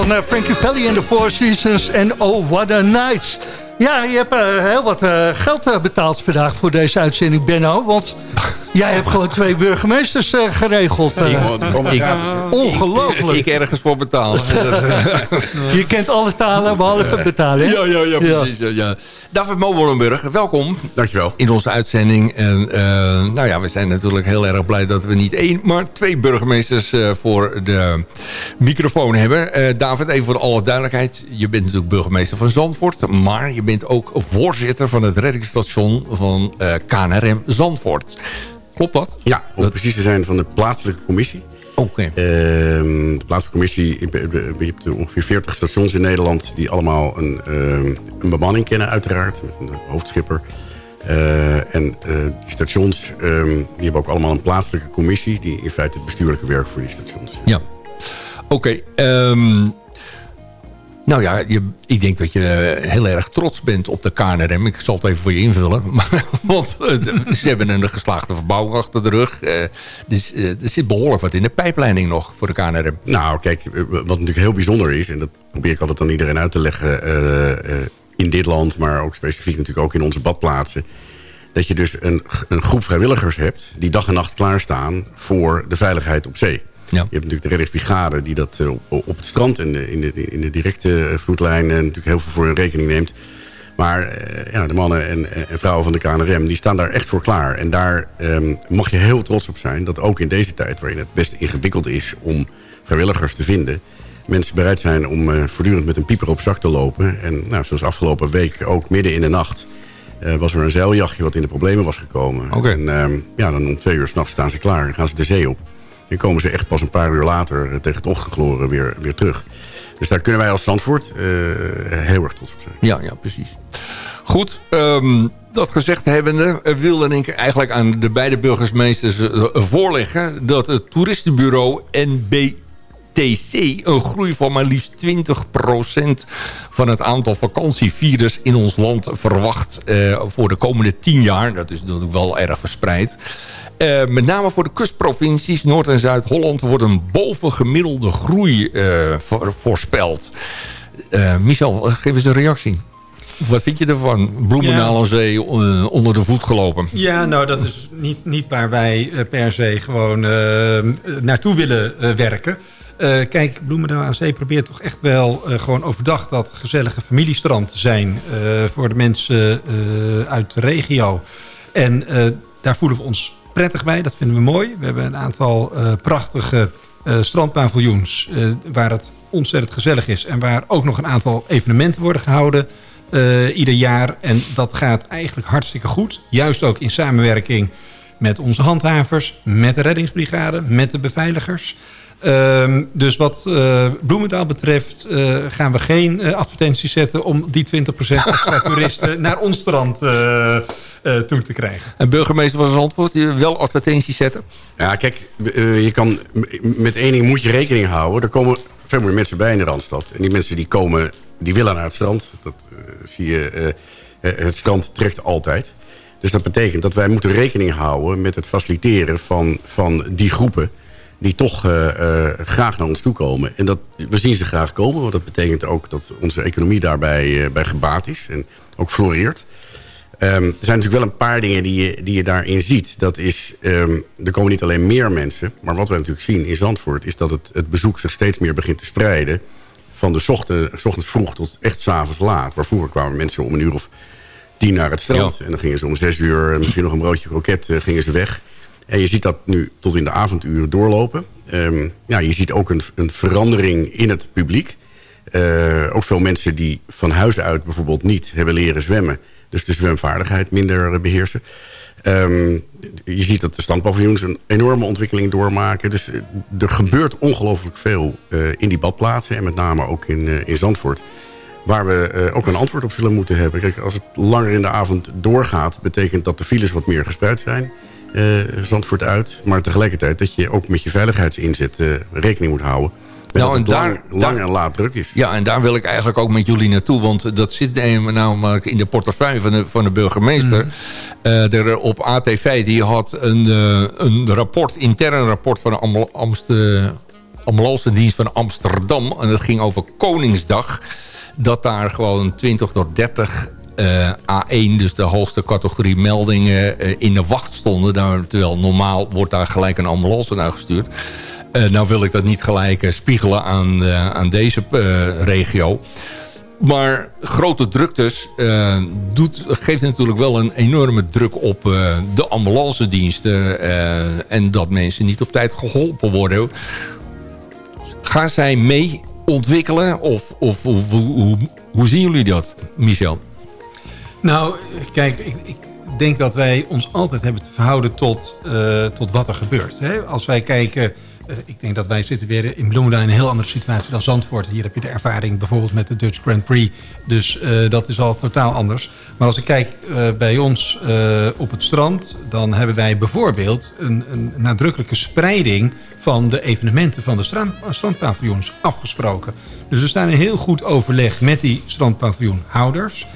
Speaker 10: Frankie Valli en de Four Seasons en Oh What a Night. Ja, je hebt eh, heel wat eh, geld eh, betaald vandaag voor deze uitzending, Benno. Want jij hebt gewoon twee burgemeesters eh, geregeld. eh.
Speaker 5: Ik,
Speaker 10: Ongelooflijk.
Speaker 5: Ik ergens voor betaald.
Speaker 10: Je kent alle talen behalve betalen?
Speaker 5: Ja, ja, ja, precies. Ja. Ja. David Molenburg, welkom.
Speaker 11: Dankjewel.
Speaker 5: In onze uitzending. En eh, nou ja, we zijn natuurlijk heel erg blij dat we niet één, maar twee burgemeesters eh, voor de microfoon hebben. Eh, David, even voor alle duidelijkheid. Je bent natuurlijk burgemeester van Zandvoort, maar je bent ook voorzitter van het reddingsstation van eh, KNRM Zandvoort. Klopt dat?
Speaker 11: Ja, om
Speaker 5: Dat-
Speaker 11: precies te zijn van de plaatselijke commissie.
Speaker 5: Oké.
Speaker 11: Ehm, de plaatselijke commissie, je hebt- ongeveer 40 stations in Nederland... die allemaal een, ehm, een bemanning kennen uiteraard, met een hoofdschipper. Eh, en eh, die stations ehm, die hebben ook allemaal een plaatselijke commissie... die in feite het bestuurlijke werk voor die stations.
Speaker 5: Ja. Oké. ehm, Nou ja, je, ik denk dat je heel erg trots bent op de KNRM. Ik zal het even voor je invullen. Maar, want eh, ze hebben een geslaagde verbouwing achter de rug. Eh, dus eh, er zit behoorlijk wat in de pijpleiding nog voor de KNRM.
Speaker 11: Nou, kijk, wat natuurlijk heel bijzonder is... en dat probeer ik altijd aan iedereen uit te leggen... in dit land, maar ook specifiek natuurlijk ook in onze badplaatsen... dat je dus een, een groep vrijwilligers hebt... die dag en nacht klaarstaan voor de veiligheid op zee. Je hebt natuurlijk de reddingsbrigade die dat eh, op, het strand... en in, de, in de directe eh, vloedlijn natuurlijk heel veel voor in rekening neemt... Maar eh, ja, de mannen en, en vrouwen van de KNRM die staan daar echt voor klaar. En daar ehm, mag je heel trots op zijn dat ook in deze tijd... waarin het best ingewikkeld is om vrijwilligers te vinden... mensen bereid zijn om voortdurend met een pieper op zak te lopen. En nou, zoals afgelopen week ook midden in de nacht... was er een zeiljachtje wat in de problemen was gekomen. En ehm, ja, dan om twee uur s'nachts staan ze klaar en gaan ze de zee op. En komen ze echt pas een paar uur later eh, tegen het ochtendgloren weer, weer terug. Dus daar kunnen wij als Zandvoort eh, heel erg trots op zijn.
Speaker 5: Ja, ja, precies. Goed, ehm, dat gezegd hebbende wilde ik eigenlijk aan de beide burgemeesters eh, voorleggen... dat het toeristenbureau NBTC een groei van maar liefst 20% van het aantal vakantievierders in ons land verwacht voor de komende 10 jaar. Dat is natuurlijk wel erg verspreid. Eh, met name voor de kustprovincies Noord- en Zuid-Holland wordt een bovengemiddelde groei eh, voor- voorspeld. Eh, Michel, geef eens een reactie. Wat vind je ervan? Bloemendaal en Zee onder de voet gelopen.
Speaker 7: Ja, nou dat is niet, niet waar wij per se gewoon naartoe willen werken. Kijk, Bloemendaal aan Zee probeert toch echt wel gewoon overdag dat gezellige familiestrand te zijn voor de mensen uit de regio. En daar voelen we ons prettig bij, dat vinden we mooi. We hebben een aantal eh, prachtige eh strandpaviljoens eh, waar het ontzettend gezellig is. En waar ook nog een aantal evenementen worden gehouden eh, ieder jaar. En dat gaat eigenlijk hartstikke goed. Juist ook in samenwerking met onze handhavers, met de reddingsbrigade, met de beveiligers. Ehm, dus wat eh, Bloemendaal betreft gaan we geen advertenties zetten... om die 20% extra toeristen naar ons strand eh, eh, toe te krijgen.
Speaker 5: En burgemeester van Zandvoort, die wel advertenties zetten?
Speaker 11: Ja, kijk, eh, je kan, met één ding moet je rekening houden. Er komen veel meer mensen bij in de Randstad. En die mensen die komen, die willen naar het strand. Dat eh, zie je, het strand trekt altijd. Dus dat betekent dat wij moeten rekening houden met het faciliteren van, van die groepen die toch eh, eh, graag naar ons toe komen. En dat, we zien ze graag komen, want dat betekent ook dat onze economie daarbij eh, bij gebaat is en ook floreert. Ehm, er zijn natuurlijk wel een paar dingen die je, die je daarin ziet. Dat is, ehm, er komen niet alleen meer mensen, maar wat we natuurlijk zien in Zandvoort... is dat het, het bezoek zich steeds meer begint te spreiden. Van de ochtend, ochtends vroeg tot echt s'avonds laat. Waar vroeger kwamen mensen om een uur of tien naar het strand. En dan gingen ze om zes uur, eh, misschien nog een broodje kroket, eh, gingen ze weg. En je ziet dat nu tot in de avonduren doorlopen. Ehm, ja, je ziet ook een, een verandering in het publiek. Eh, ook veel mensen die van huis uit bijvoorbeeld niet hebben leren zwemmen. Dus de zwemvaardigheid minder eh, beheersen. Ehm, je ziet dat de standpaviljoens een enorme ontwikkeling doormaken. Dus eh, er gebeurt ongelooflijk veel eh, in die badplaatsen. En met name ook in, eh, in Zandvoort. Waar we ook een antwoord op zullen moeten hebben. Kijk, als het langer in de avond doorgaat... betekent dat de files wat meer gespreid zijn. Zandvoort uit. Maar tegelijkertijd dat je ook met je veiligheidsinzet rekening moet houden.
Speaker 5: Nou,
Speaker 11: dat
Speaker 5: en daar-
Speaker 11: lang, lang
Speaker 5: daar-
Speaker 11: en laat druk is.
Speaker 5: Ja, en daar wil ik eigenlijk ook met jullie naartoe. Want dat zit namelijk in de portefeuille van de, van de burgemeester. Eh, er op AT5 die had een, eh, een rapport, intern rapport van de Amst- ambulance dienst van Amsterdam. En dat ging over Koningsdag. Dat daar gewoon 20 tot 30 eh, A1, dus de hoogste categorie meldingen, eh, in de wacht stonden. Daar, terwijl normaal wordt daar gelijk een ambulance naar gestuurd. Eh, nou wil ik dat niet gelijk eh, spiegelen aan, eh, aan deze regio. Maar grote druktes doet, geeft natuurlijk wel een enorme druk op de ambulance diensten. en dat mensen niet op tijd geholpen worden. Gaan zij mee ontwikkelen? Of, of, of hoe, zien jullie dat, Michel?
Speaker 7: Nou, kijk, ik, ik denk dat wij ons altijd hebben te verhouden tot, tot wat er gebeurt. Hè? Als wij kijken eh, ik denk dat wij zitten weer in Bloemendaal in een heel andere situatie dan Zandvoort. Hier heb je de ervaring bijvoorbeeld met de Dutch Grand Prix. Dus eh, dat is al totaal anders. Maar als ik kijk eh, bij ons op het strand... dan hebben wij bijvoorbeeld een, een nadrukkelijke spreiding... van de evenementen van de strand, strandpaviljoens afgesproken. Dus we staan in heel goed overleg met die strandpaviljoenhouders...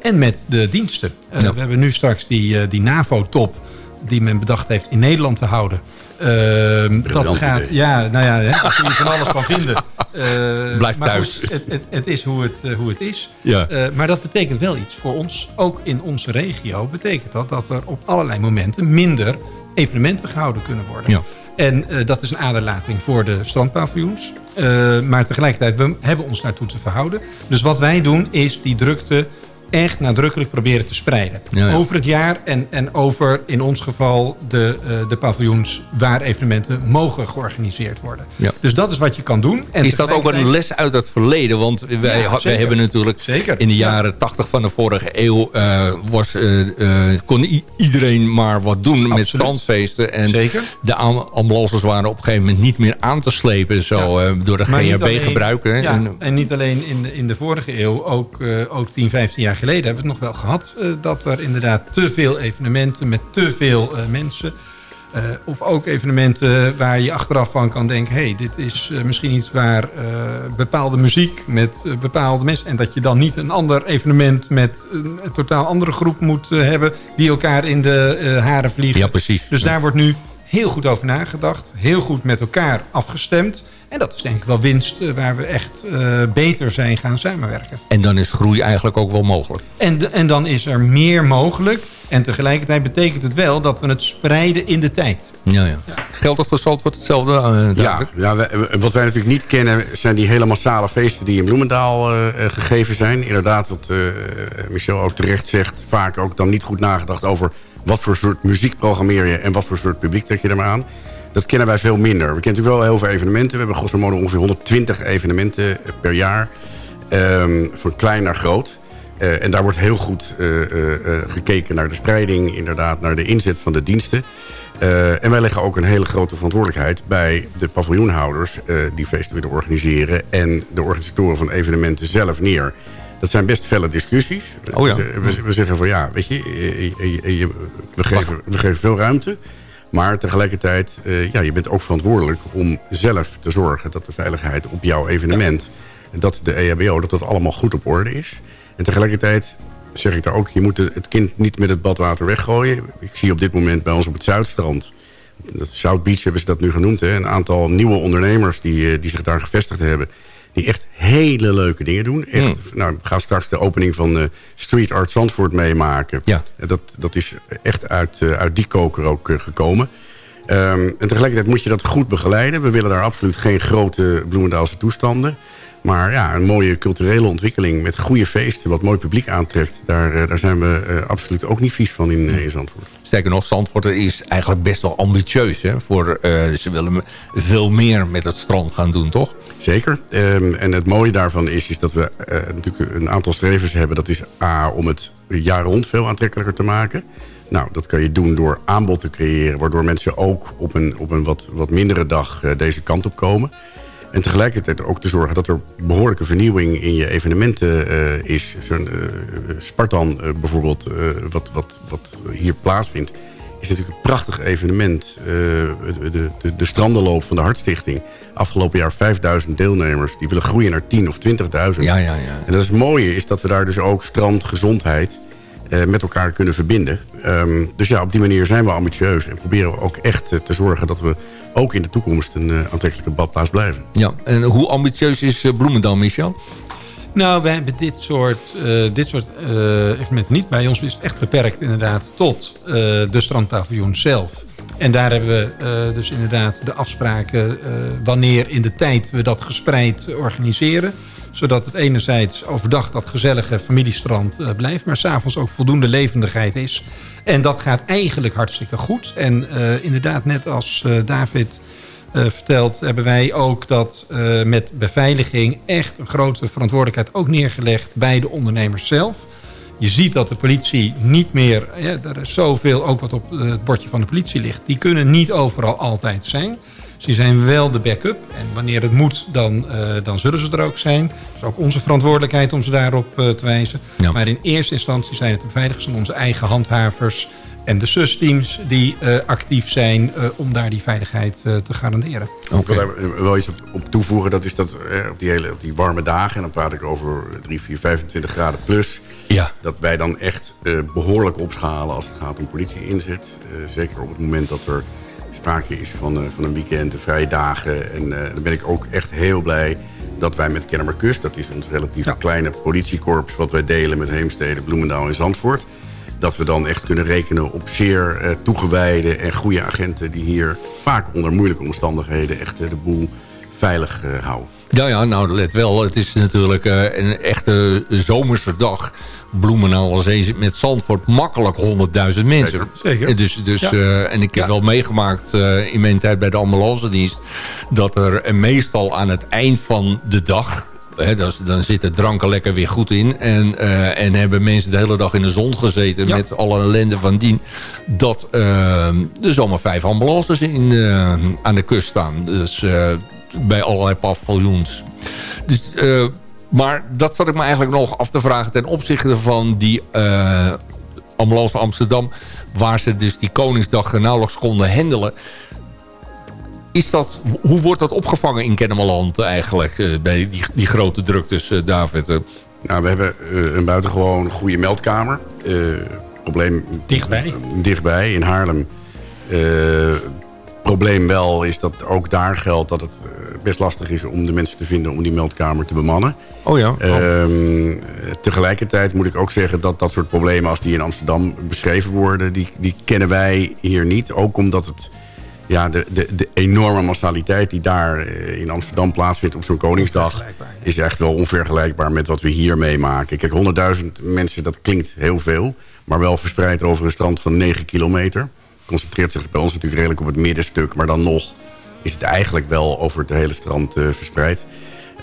Speaker 7: en met de diensten. We hebben nu straks die, die NAVO-top die men bedacht heeft in Nederland te houden. Ehm, dat gaat,
Speaker 11: idee.
Speaker 7: ja, nou ja, hè, daar kun je van alles van vinden. Eh,
Speaker 5: Blijf
Speaker 7: maar
Speaker 5: thuis.
Speaker 7: goed, het, het, het is hoe het, eh, hoe het is.
Speaker 5: Ja.
Speaker 7: Eh, maar dat betekent wel iets voor ons. Ook in onze regio betekent dat dat er op allerlei momenten minder evenementen gehouden kunnen worden.
Speaker 5: Ja.
Speaker 7: En dat is een aderlating voor de strandpaviljoens. Maar tegelijkertijd, we hebben ons daartoe te verhouden. Dus wat wij doen is die drukte echt nadrukkelijk proberen te spreiden.
Speaker 5: Ja, ja.
Speaker 7: Over het jaar en, en over in ons geval de, eh, de paviljoens waar evenementen mogen georganiseerd worden.
Speaker 5: Ja.
Speaker 7: Dus dat is wat je kan doen. En
Speaker 5: is dat ook een les uit het verleden? Want wij, hebben natuurlijk
Speaker 7: Zeker.
Speaker 5: in de
Speaker 7: Ja.
Speaker 5: jaren 80 van de vorige eeuw... eh, was, eh, kon iedereen maar wat doen met strandfeesten. En
Speaker 7: Zeker.
Speaker 5: de am- ambulances waren op een gegeven moment niet meer aan te slepen... Zo, door de
Speaker 7: alleen-
Speaker 5: GHB-gebruiken.
Speaker 7: Ja, en, niet alleen in de, in de vorige eeuw, ook, ook 10, 15 jaar geleden hebben we het nog wel gehad. eh, dat er inderdaad te veel evenementen met te veel eh, mensen. eh, of ook evenementen waar je achteraf van kan denken... hey, dit is misschien iets waar bepaalde muziek met bepaalde mensen... en dat je dan niet een ander evenement met een, een totaal andere groep moet hebben... die elkaar in de haren vliegen.
Speaker 5: Ja, precies.
Speaker 7: Dus daar wordt nu heel goed over nagedacht. Heel goed met elkaar afgestemd. En dat is denk ik wel winst eh, waar we echt eh, beter zijn gaan samenwerken.
Speaker 5: En dan is groei eigenlijk ook wel mogelijk.
Speaker 7: En, de- en dan is er meer mogelijk. En tegelijkertijd betekent het wel dat we het spreiden in de tijd.
Speaker 5: Ja, ja. Geldt dat voor Zandvoort hetzelfde? eh,
Speaker 11: Ja, ja we- wat wij natuurlijk niet kennen zijn die hele massale feesten die in Bloemendaal gegeven zijn. Inderdaad, wat eh, Michel ook terecht zegt, vaak ook dan niet goed nagedacht over wat voor soort muziek programmeer je en wat voor soort publiek trek je er maar aan. Dat kennen wij veel minder. We kennen natuurlijk wel heel veel evenementen. We hebben grosso modo ongeveer 120 evenementen per jaar. Ehm, van klein naar groot. Eh, en daar wordt heel goed eh, eh, gekeken naar de spreiding, inderdaad, naar de inzet van de diensten. En wij leggen ook een hele grote verantwoordelijkheid bij de paviljoenhouders die feesten willen organiseren en de organisatoren van evenementen zelf neer. Dat zijn best felle discussies.
Speaker 5: Oh ja.
Speaker 11: we, we- we zeggen van ja, weet je, je- we, geven, we geven veel ruimte. Maar tegelijkertijd, eh, ja, je bent ook verantwoordelijk om zelf te zorgen dat de veiligheid op jouw evenement, en dat de EHBO, dat dat allemaal goed op orde is. En tegelijkertijd zeg ik daar ook, je moet het kind niet met het badwater weggooien. Ik zie op dit moment bij ons op het Zuidstrand, South Beach hebben ze dat nu genoemd, hè, een aantal nieuwe ondernemers die, eh, die zich daar gevestigd hebben. Die echt hele leuke dingen doen. Echt, nou, ga straks de opening van eh, Street Art Zandvoort meemaken.
Speaker 5: Ja.
Speaker 11: Dat, dat is echt uit, eh, uit die koker ook eh, gekomen. Ehm, en tegelijkertijd moet je dat goed begeleiden. We willen daar absoluut geen grote Bloemendaalse toestanden. Maar ja, een mooie culturele ontwikkeling met goede feesten... wat mooi publiek aantrekt, daar, eh, daar zijn we eh, absoluut ook niet vies van in, eh, in Zandvoort.
Speaker 5: Sterker nog, Zandvoort is eigenlijk best wel ambitieus. Hè? Voor, ze willen veel meer met het strand gaan doen, toch?
Speaker 11: Zeker. Ehm, en het mooie daarvan is, is dat we natuurlijk een aantal strevens hebben. Dat is A, om het jaar rond veel aantrekkelijker te maken. Nou, dat kan je doen door aanbod te creëren... waardoor mensen ook op een, op een wat, wat mindere dag deze kant op komen. En tegelijkertijd ook te zorgen dat er behoorlijke vernieuwing in je evenementen eh, is. Zo'n eh, Spartan eh, bijvoorbeeld, wat, wat, wat hier plaatsvindt... is natuurlijk een prachtig evenement. De, de, de, de strandenloop van de Hartstichting. Afgelopen jaar 5000 deelnemers. Die willen groeien naar 10 of 20.000.
Speaker 5: Ja, ja, ja.
Speaker 11: En dat is het mooie, is dat we daar dus ook strandgezondheid met elkaar kunnen verbinden. Ehm, dus ja, op die manier zijn we ambitieus. En proberen we ook echt eh, te zorgen dat we ook in de toekomst een eh, aantrekkelijke badplaats blijven.
Speaker 5: Ja, en hoe ambitieus is eh, Bloemendaal, Michel?
Speaker 7: Nou, wij hebben dit soort, eh, dit soort eh, evenementen niet. Bij ons is het echt beperkt inderdaad tot eh, de strandpaviljoen zelf. En daar hebben we eh, dus inderdaad de afspraken eh, wanneer in de tijd we dat gespreid organiseren. Zodat het enerzijds overdag dat gezellige familiestrand eh, blijft, maar s'avonds ook voldoende levendigheid is. En dat gaat eigenlijk hartstikke goed. En eh, inderdaad, net als eh, David verteld, hebben wij ook dat met beveiliging echt een grote verantwoordelijkheid ook neergelegd bij de ondernemers zelf. Je ziet dat de politie niet meer, ja, er is zoveel ook wat op het bordje van de politie ligt. Die kunnen niet overal altijd zijn. Ze zijn wel de backup. En wanneer het moet, dan, eh, dan zullen ze er ook zijn. Het is ook onze verantwoordelijkheid om ze daarop eh, te wijzen. Maar in eerste instantie zijn het de beveiligers en onze eigen handhavers... en de SUS-teams die eh, actief zijn eh, om daar die veiligheid eh, te garanderen.
Speaker 11: Ik wil daar wel iets op, op toevoegen. Dat is dat eh, op, die hele, op die warme dagen... en dan praat ik over 3, 4, 25 graden plus...
Speaker 5: Ja.
Speaker 11: dat wij dan echt eh, behoorlijk opschalen als het gaat om politie-inzet. Eh, zeker op het moment dat er sprake is van, eh, van een weekend, de vrije dagen. En eh, dan ben ik ook echt heel blij dat wij met Kennemer Kust... dat is ons relatief kleine politiekorps... wat wij delen met Heemstede, Bloemendaal en Zandvoort... dat we dan echt kunnen rekenen op zeer eh, toegewijde en goede agenten... die hier vaak onder moeilijke omstandigheden echt de boel veilig houden.
Speaker 5: Ja, ja, nou let wel. Het is natuurlijk een echte zomerse dag. Bloemendaal Zee zit met Zandvoort makkelijk 100.000 mensen.
Speaker 7: Zeker.
Speaker 5: En Dus, dus,
Speaker 7: Ja.
Speaker 5: eh, en ik heb wel meegemaakt eh, in mijn tijd bij de ambulancedienst... dat er eh, meestal aan het eind van de dag... Hè, dan, dan zit de drank er lekker weer goed in. En, en hebben mensen de hele dag in de zon gezeten... met alle ellende van dien. Dat eh, er zomaar vijf ambulances in, aan de kust staan. Dus bij allerlei paviljoens. Dus, eh, maar dat zat ik me eigenlijk nog af te vragen... ten opzichte van die eh, ambulance Amsterdam... waar ze dus die Koningsdag nauwelijks konden handelen... Is dat, hoe wordt dat opgevangen in Kennemerland eigenlijk... eh, bij die, die grote druktes, eh, David?
Speaker 11: Nou, we hebben een buitengewoon goede meldkamer. Eh, probleem...
Speaker 7: Dichtbij?
Speaker 11: dichtbij, in Haarlem. Probleem wel is dat ook daar geldt dat het eh, best lastig is... om de mensen te vinden om die meldkamer te bemannen.
Speaker 5: Oh ja?
Speaker 11: Ehm, eh, tegelijkertijd moet ik ook zeggen dat dat soort problemen... als die in Amsterdam beschreven worden... die, die kennen wij hier niet. Ook omdat het ja, de, de, de enorme massaliteit die daar eh, in Amsterdam plaatsvindt op zo'n Koningsdag... is echt wel onvergelijkbaar met wat we hier meemaken. Kijk, 100.000 mensen, dat klinkt heel veel... maar wel verspreid over een strand van 9 kilometer. Concentreert zich bij ons natuurlijk redelijk op het middenstuk... maar dan nog is het eigenlijk wel over het hele strand eh, verspreid.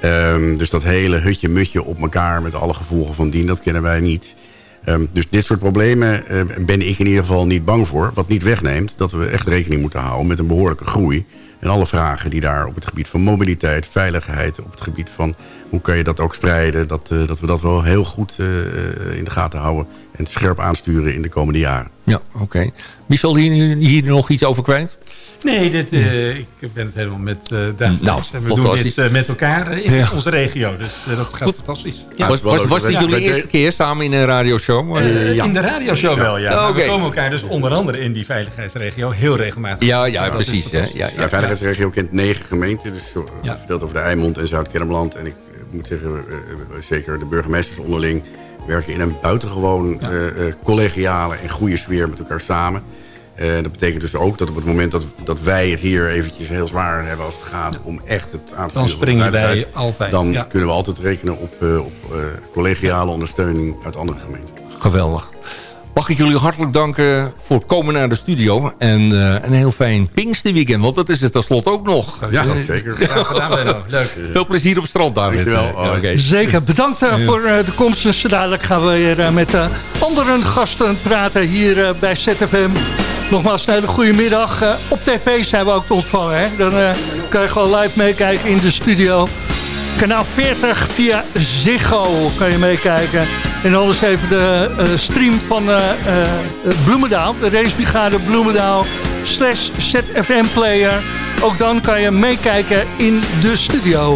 Speaker 11: Ehm, dus dat hele hutje-mutje op elkaar met alle gevolgen van dien... dat kennen wij niet... Ehm, dus dit soort problemen eh, ben ik in ieder geval niet bang voor. Wat niet wegneemt dat we echt rekening moeten houden met een behoorlijke groei. En alle vragen die daar op het gebied van mobiliteit, veiligheid... op het gebied van hoe kan je dat ook spreiden... dat, eh, dat we dat wel heel goed in de gaten houden... en scherp aansturen in de komende jaren.
Speaker 5: Ja, oké. Michel, hier, hier nog iets over kwijt?
Speaker 7: Nee, dit, eh, ik ben het helemaal met uh, David
Speaker 5: Nou,
Speaker 7: eens. En we doen
Speaker 5: fantastisch.
Speaker 7: dit eh, met elkaar eh, in
Speaker 5: Ja.
Speaker 7: onze regio. Dus eh, dat gaat fantastisch. Ja.
Speaker 5: was was, was dit jullie eerste keer samen in een radioshow?
Speaker 7: Eh,
Speaker 5: ja.
Speaker 7: In de radioshow wel, ja.
Speaker 5: Oké.
Speaker 7: we komen elkaar dus onder andere in die veiligheidsregio heel regelmatig.
Speaker 5: Ja, ja, precies. Hè? Ja,
Speaker 11: De veiligheidsregio kent negen gemeenten. Dus verteld over de Eimond en Zuid-Kennemerland. En ik eh, moet zeggen, eh, eh, zeker de burgemeesters onderling... werken in een buitengewoon eh, eh, collegiale en goede sfeer met elkaar samen. Eh, dat betekent dus ook dat op het moment dat, dat wij het hier eventjes heel zwaar hebben... als het gaat om echt het aansturen van
Speaker 7: springen wij altijd,
Speaker 11: Dan
Speaker 7: ja.
Speaker 11: kunnen we altijd rekenen op, eh, op eh, collegiale ondersteuning uit andere gemeenten.
Speaker 5: Geweldig. Mag ik jullie hartelijk danken voor het komen naar de studio. En eh, een heel fijn Pinksterweekend, want dat is het tenslotte ook nog.
Speaker 11: Ja, zeker.
Speaker 7: Graag gedaan, Benno. Leuk.
Speaker 5: Veel plezier op het strand, David.
Speaker 4: Zeker, bedankt eh, voor eh, de komst. Zo dadelijk gaan we weer met eh, andere gasten praten hier eh, bij ZFM. Nogmaals, een hele goede middag. Eh, op tv zijn we ook te ontvangen. Hè? Dan eh, kan je gewoon live meekijken in de studio. Kanaal 40 via Ziggo kan je meekijken. En anders even de eh, stream van eh, Bloemendaal. De racebrigade Bloemendaal slash ZFM player. Ook dan kan je meekijken in de studio.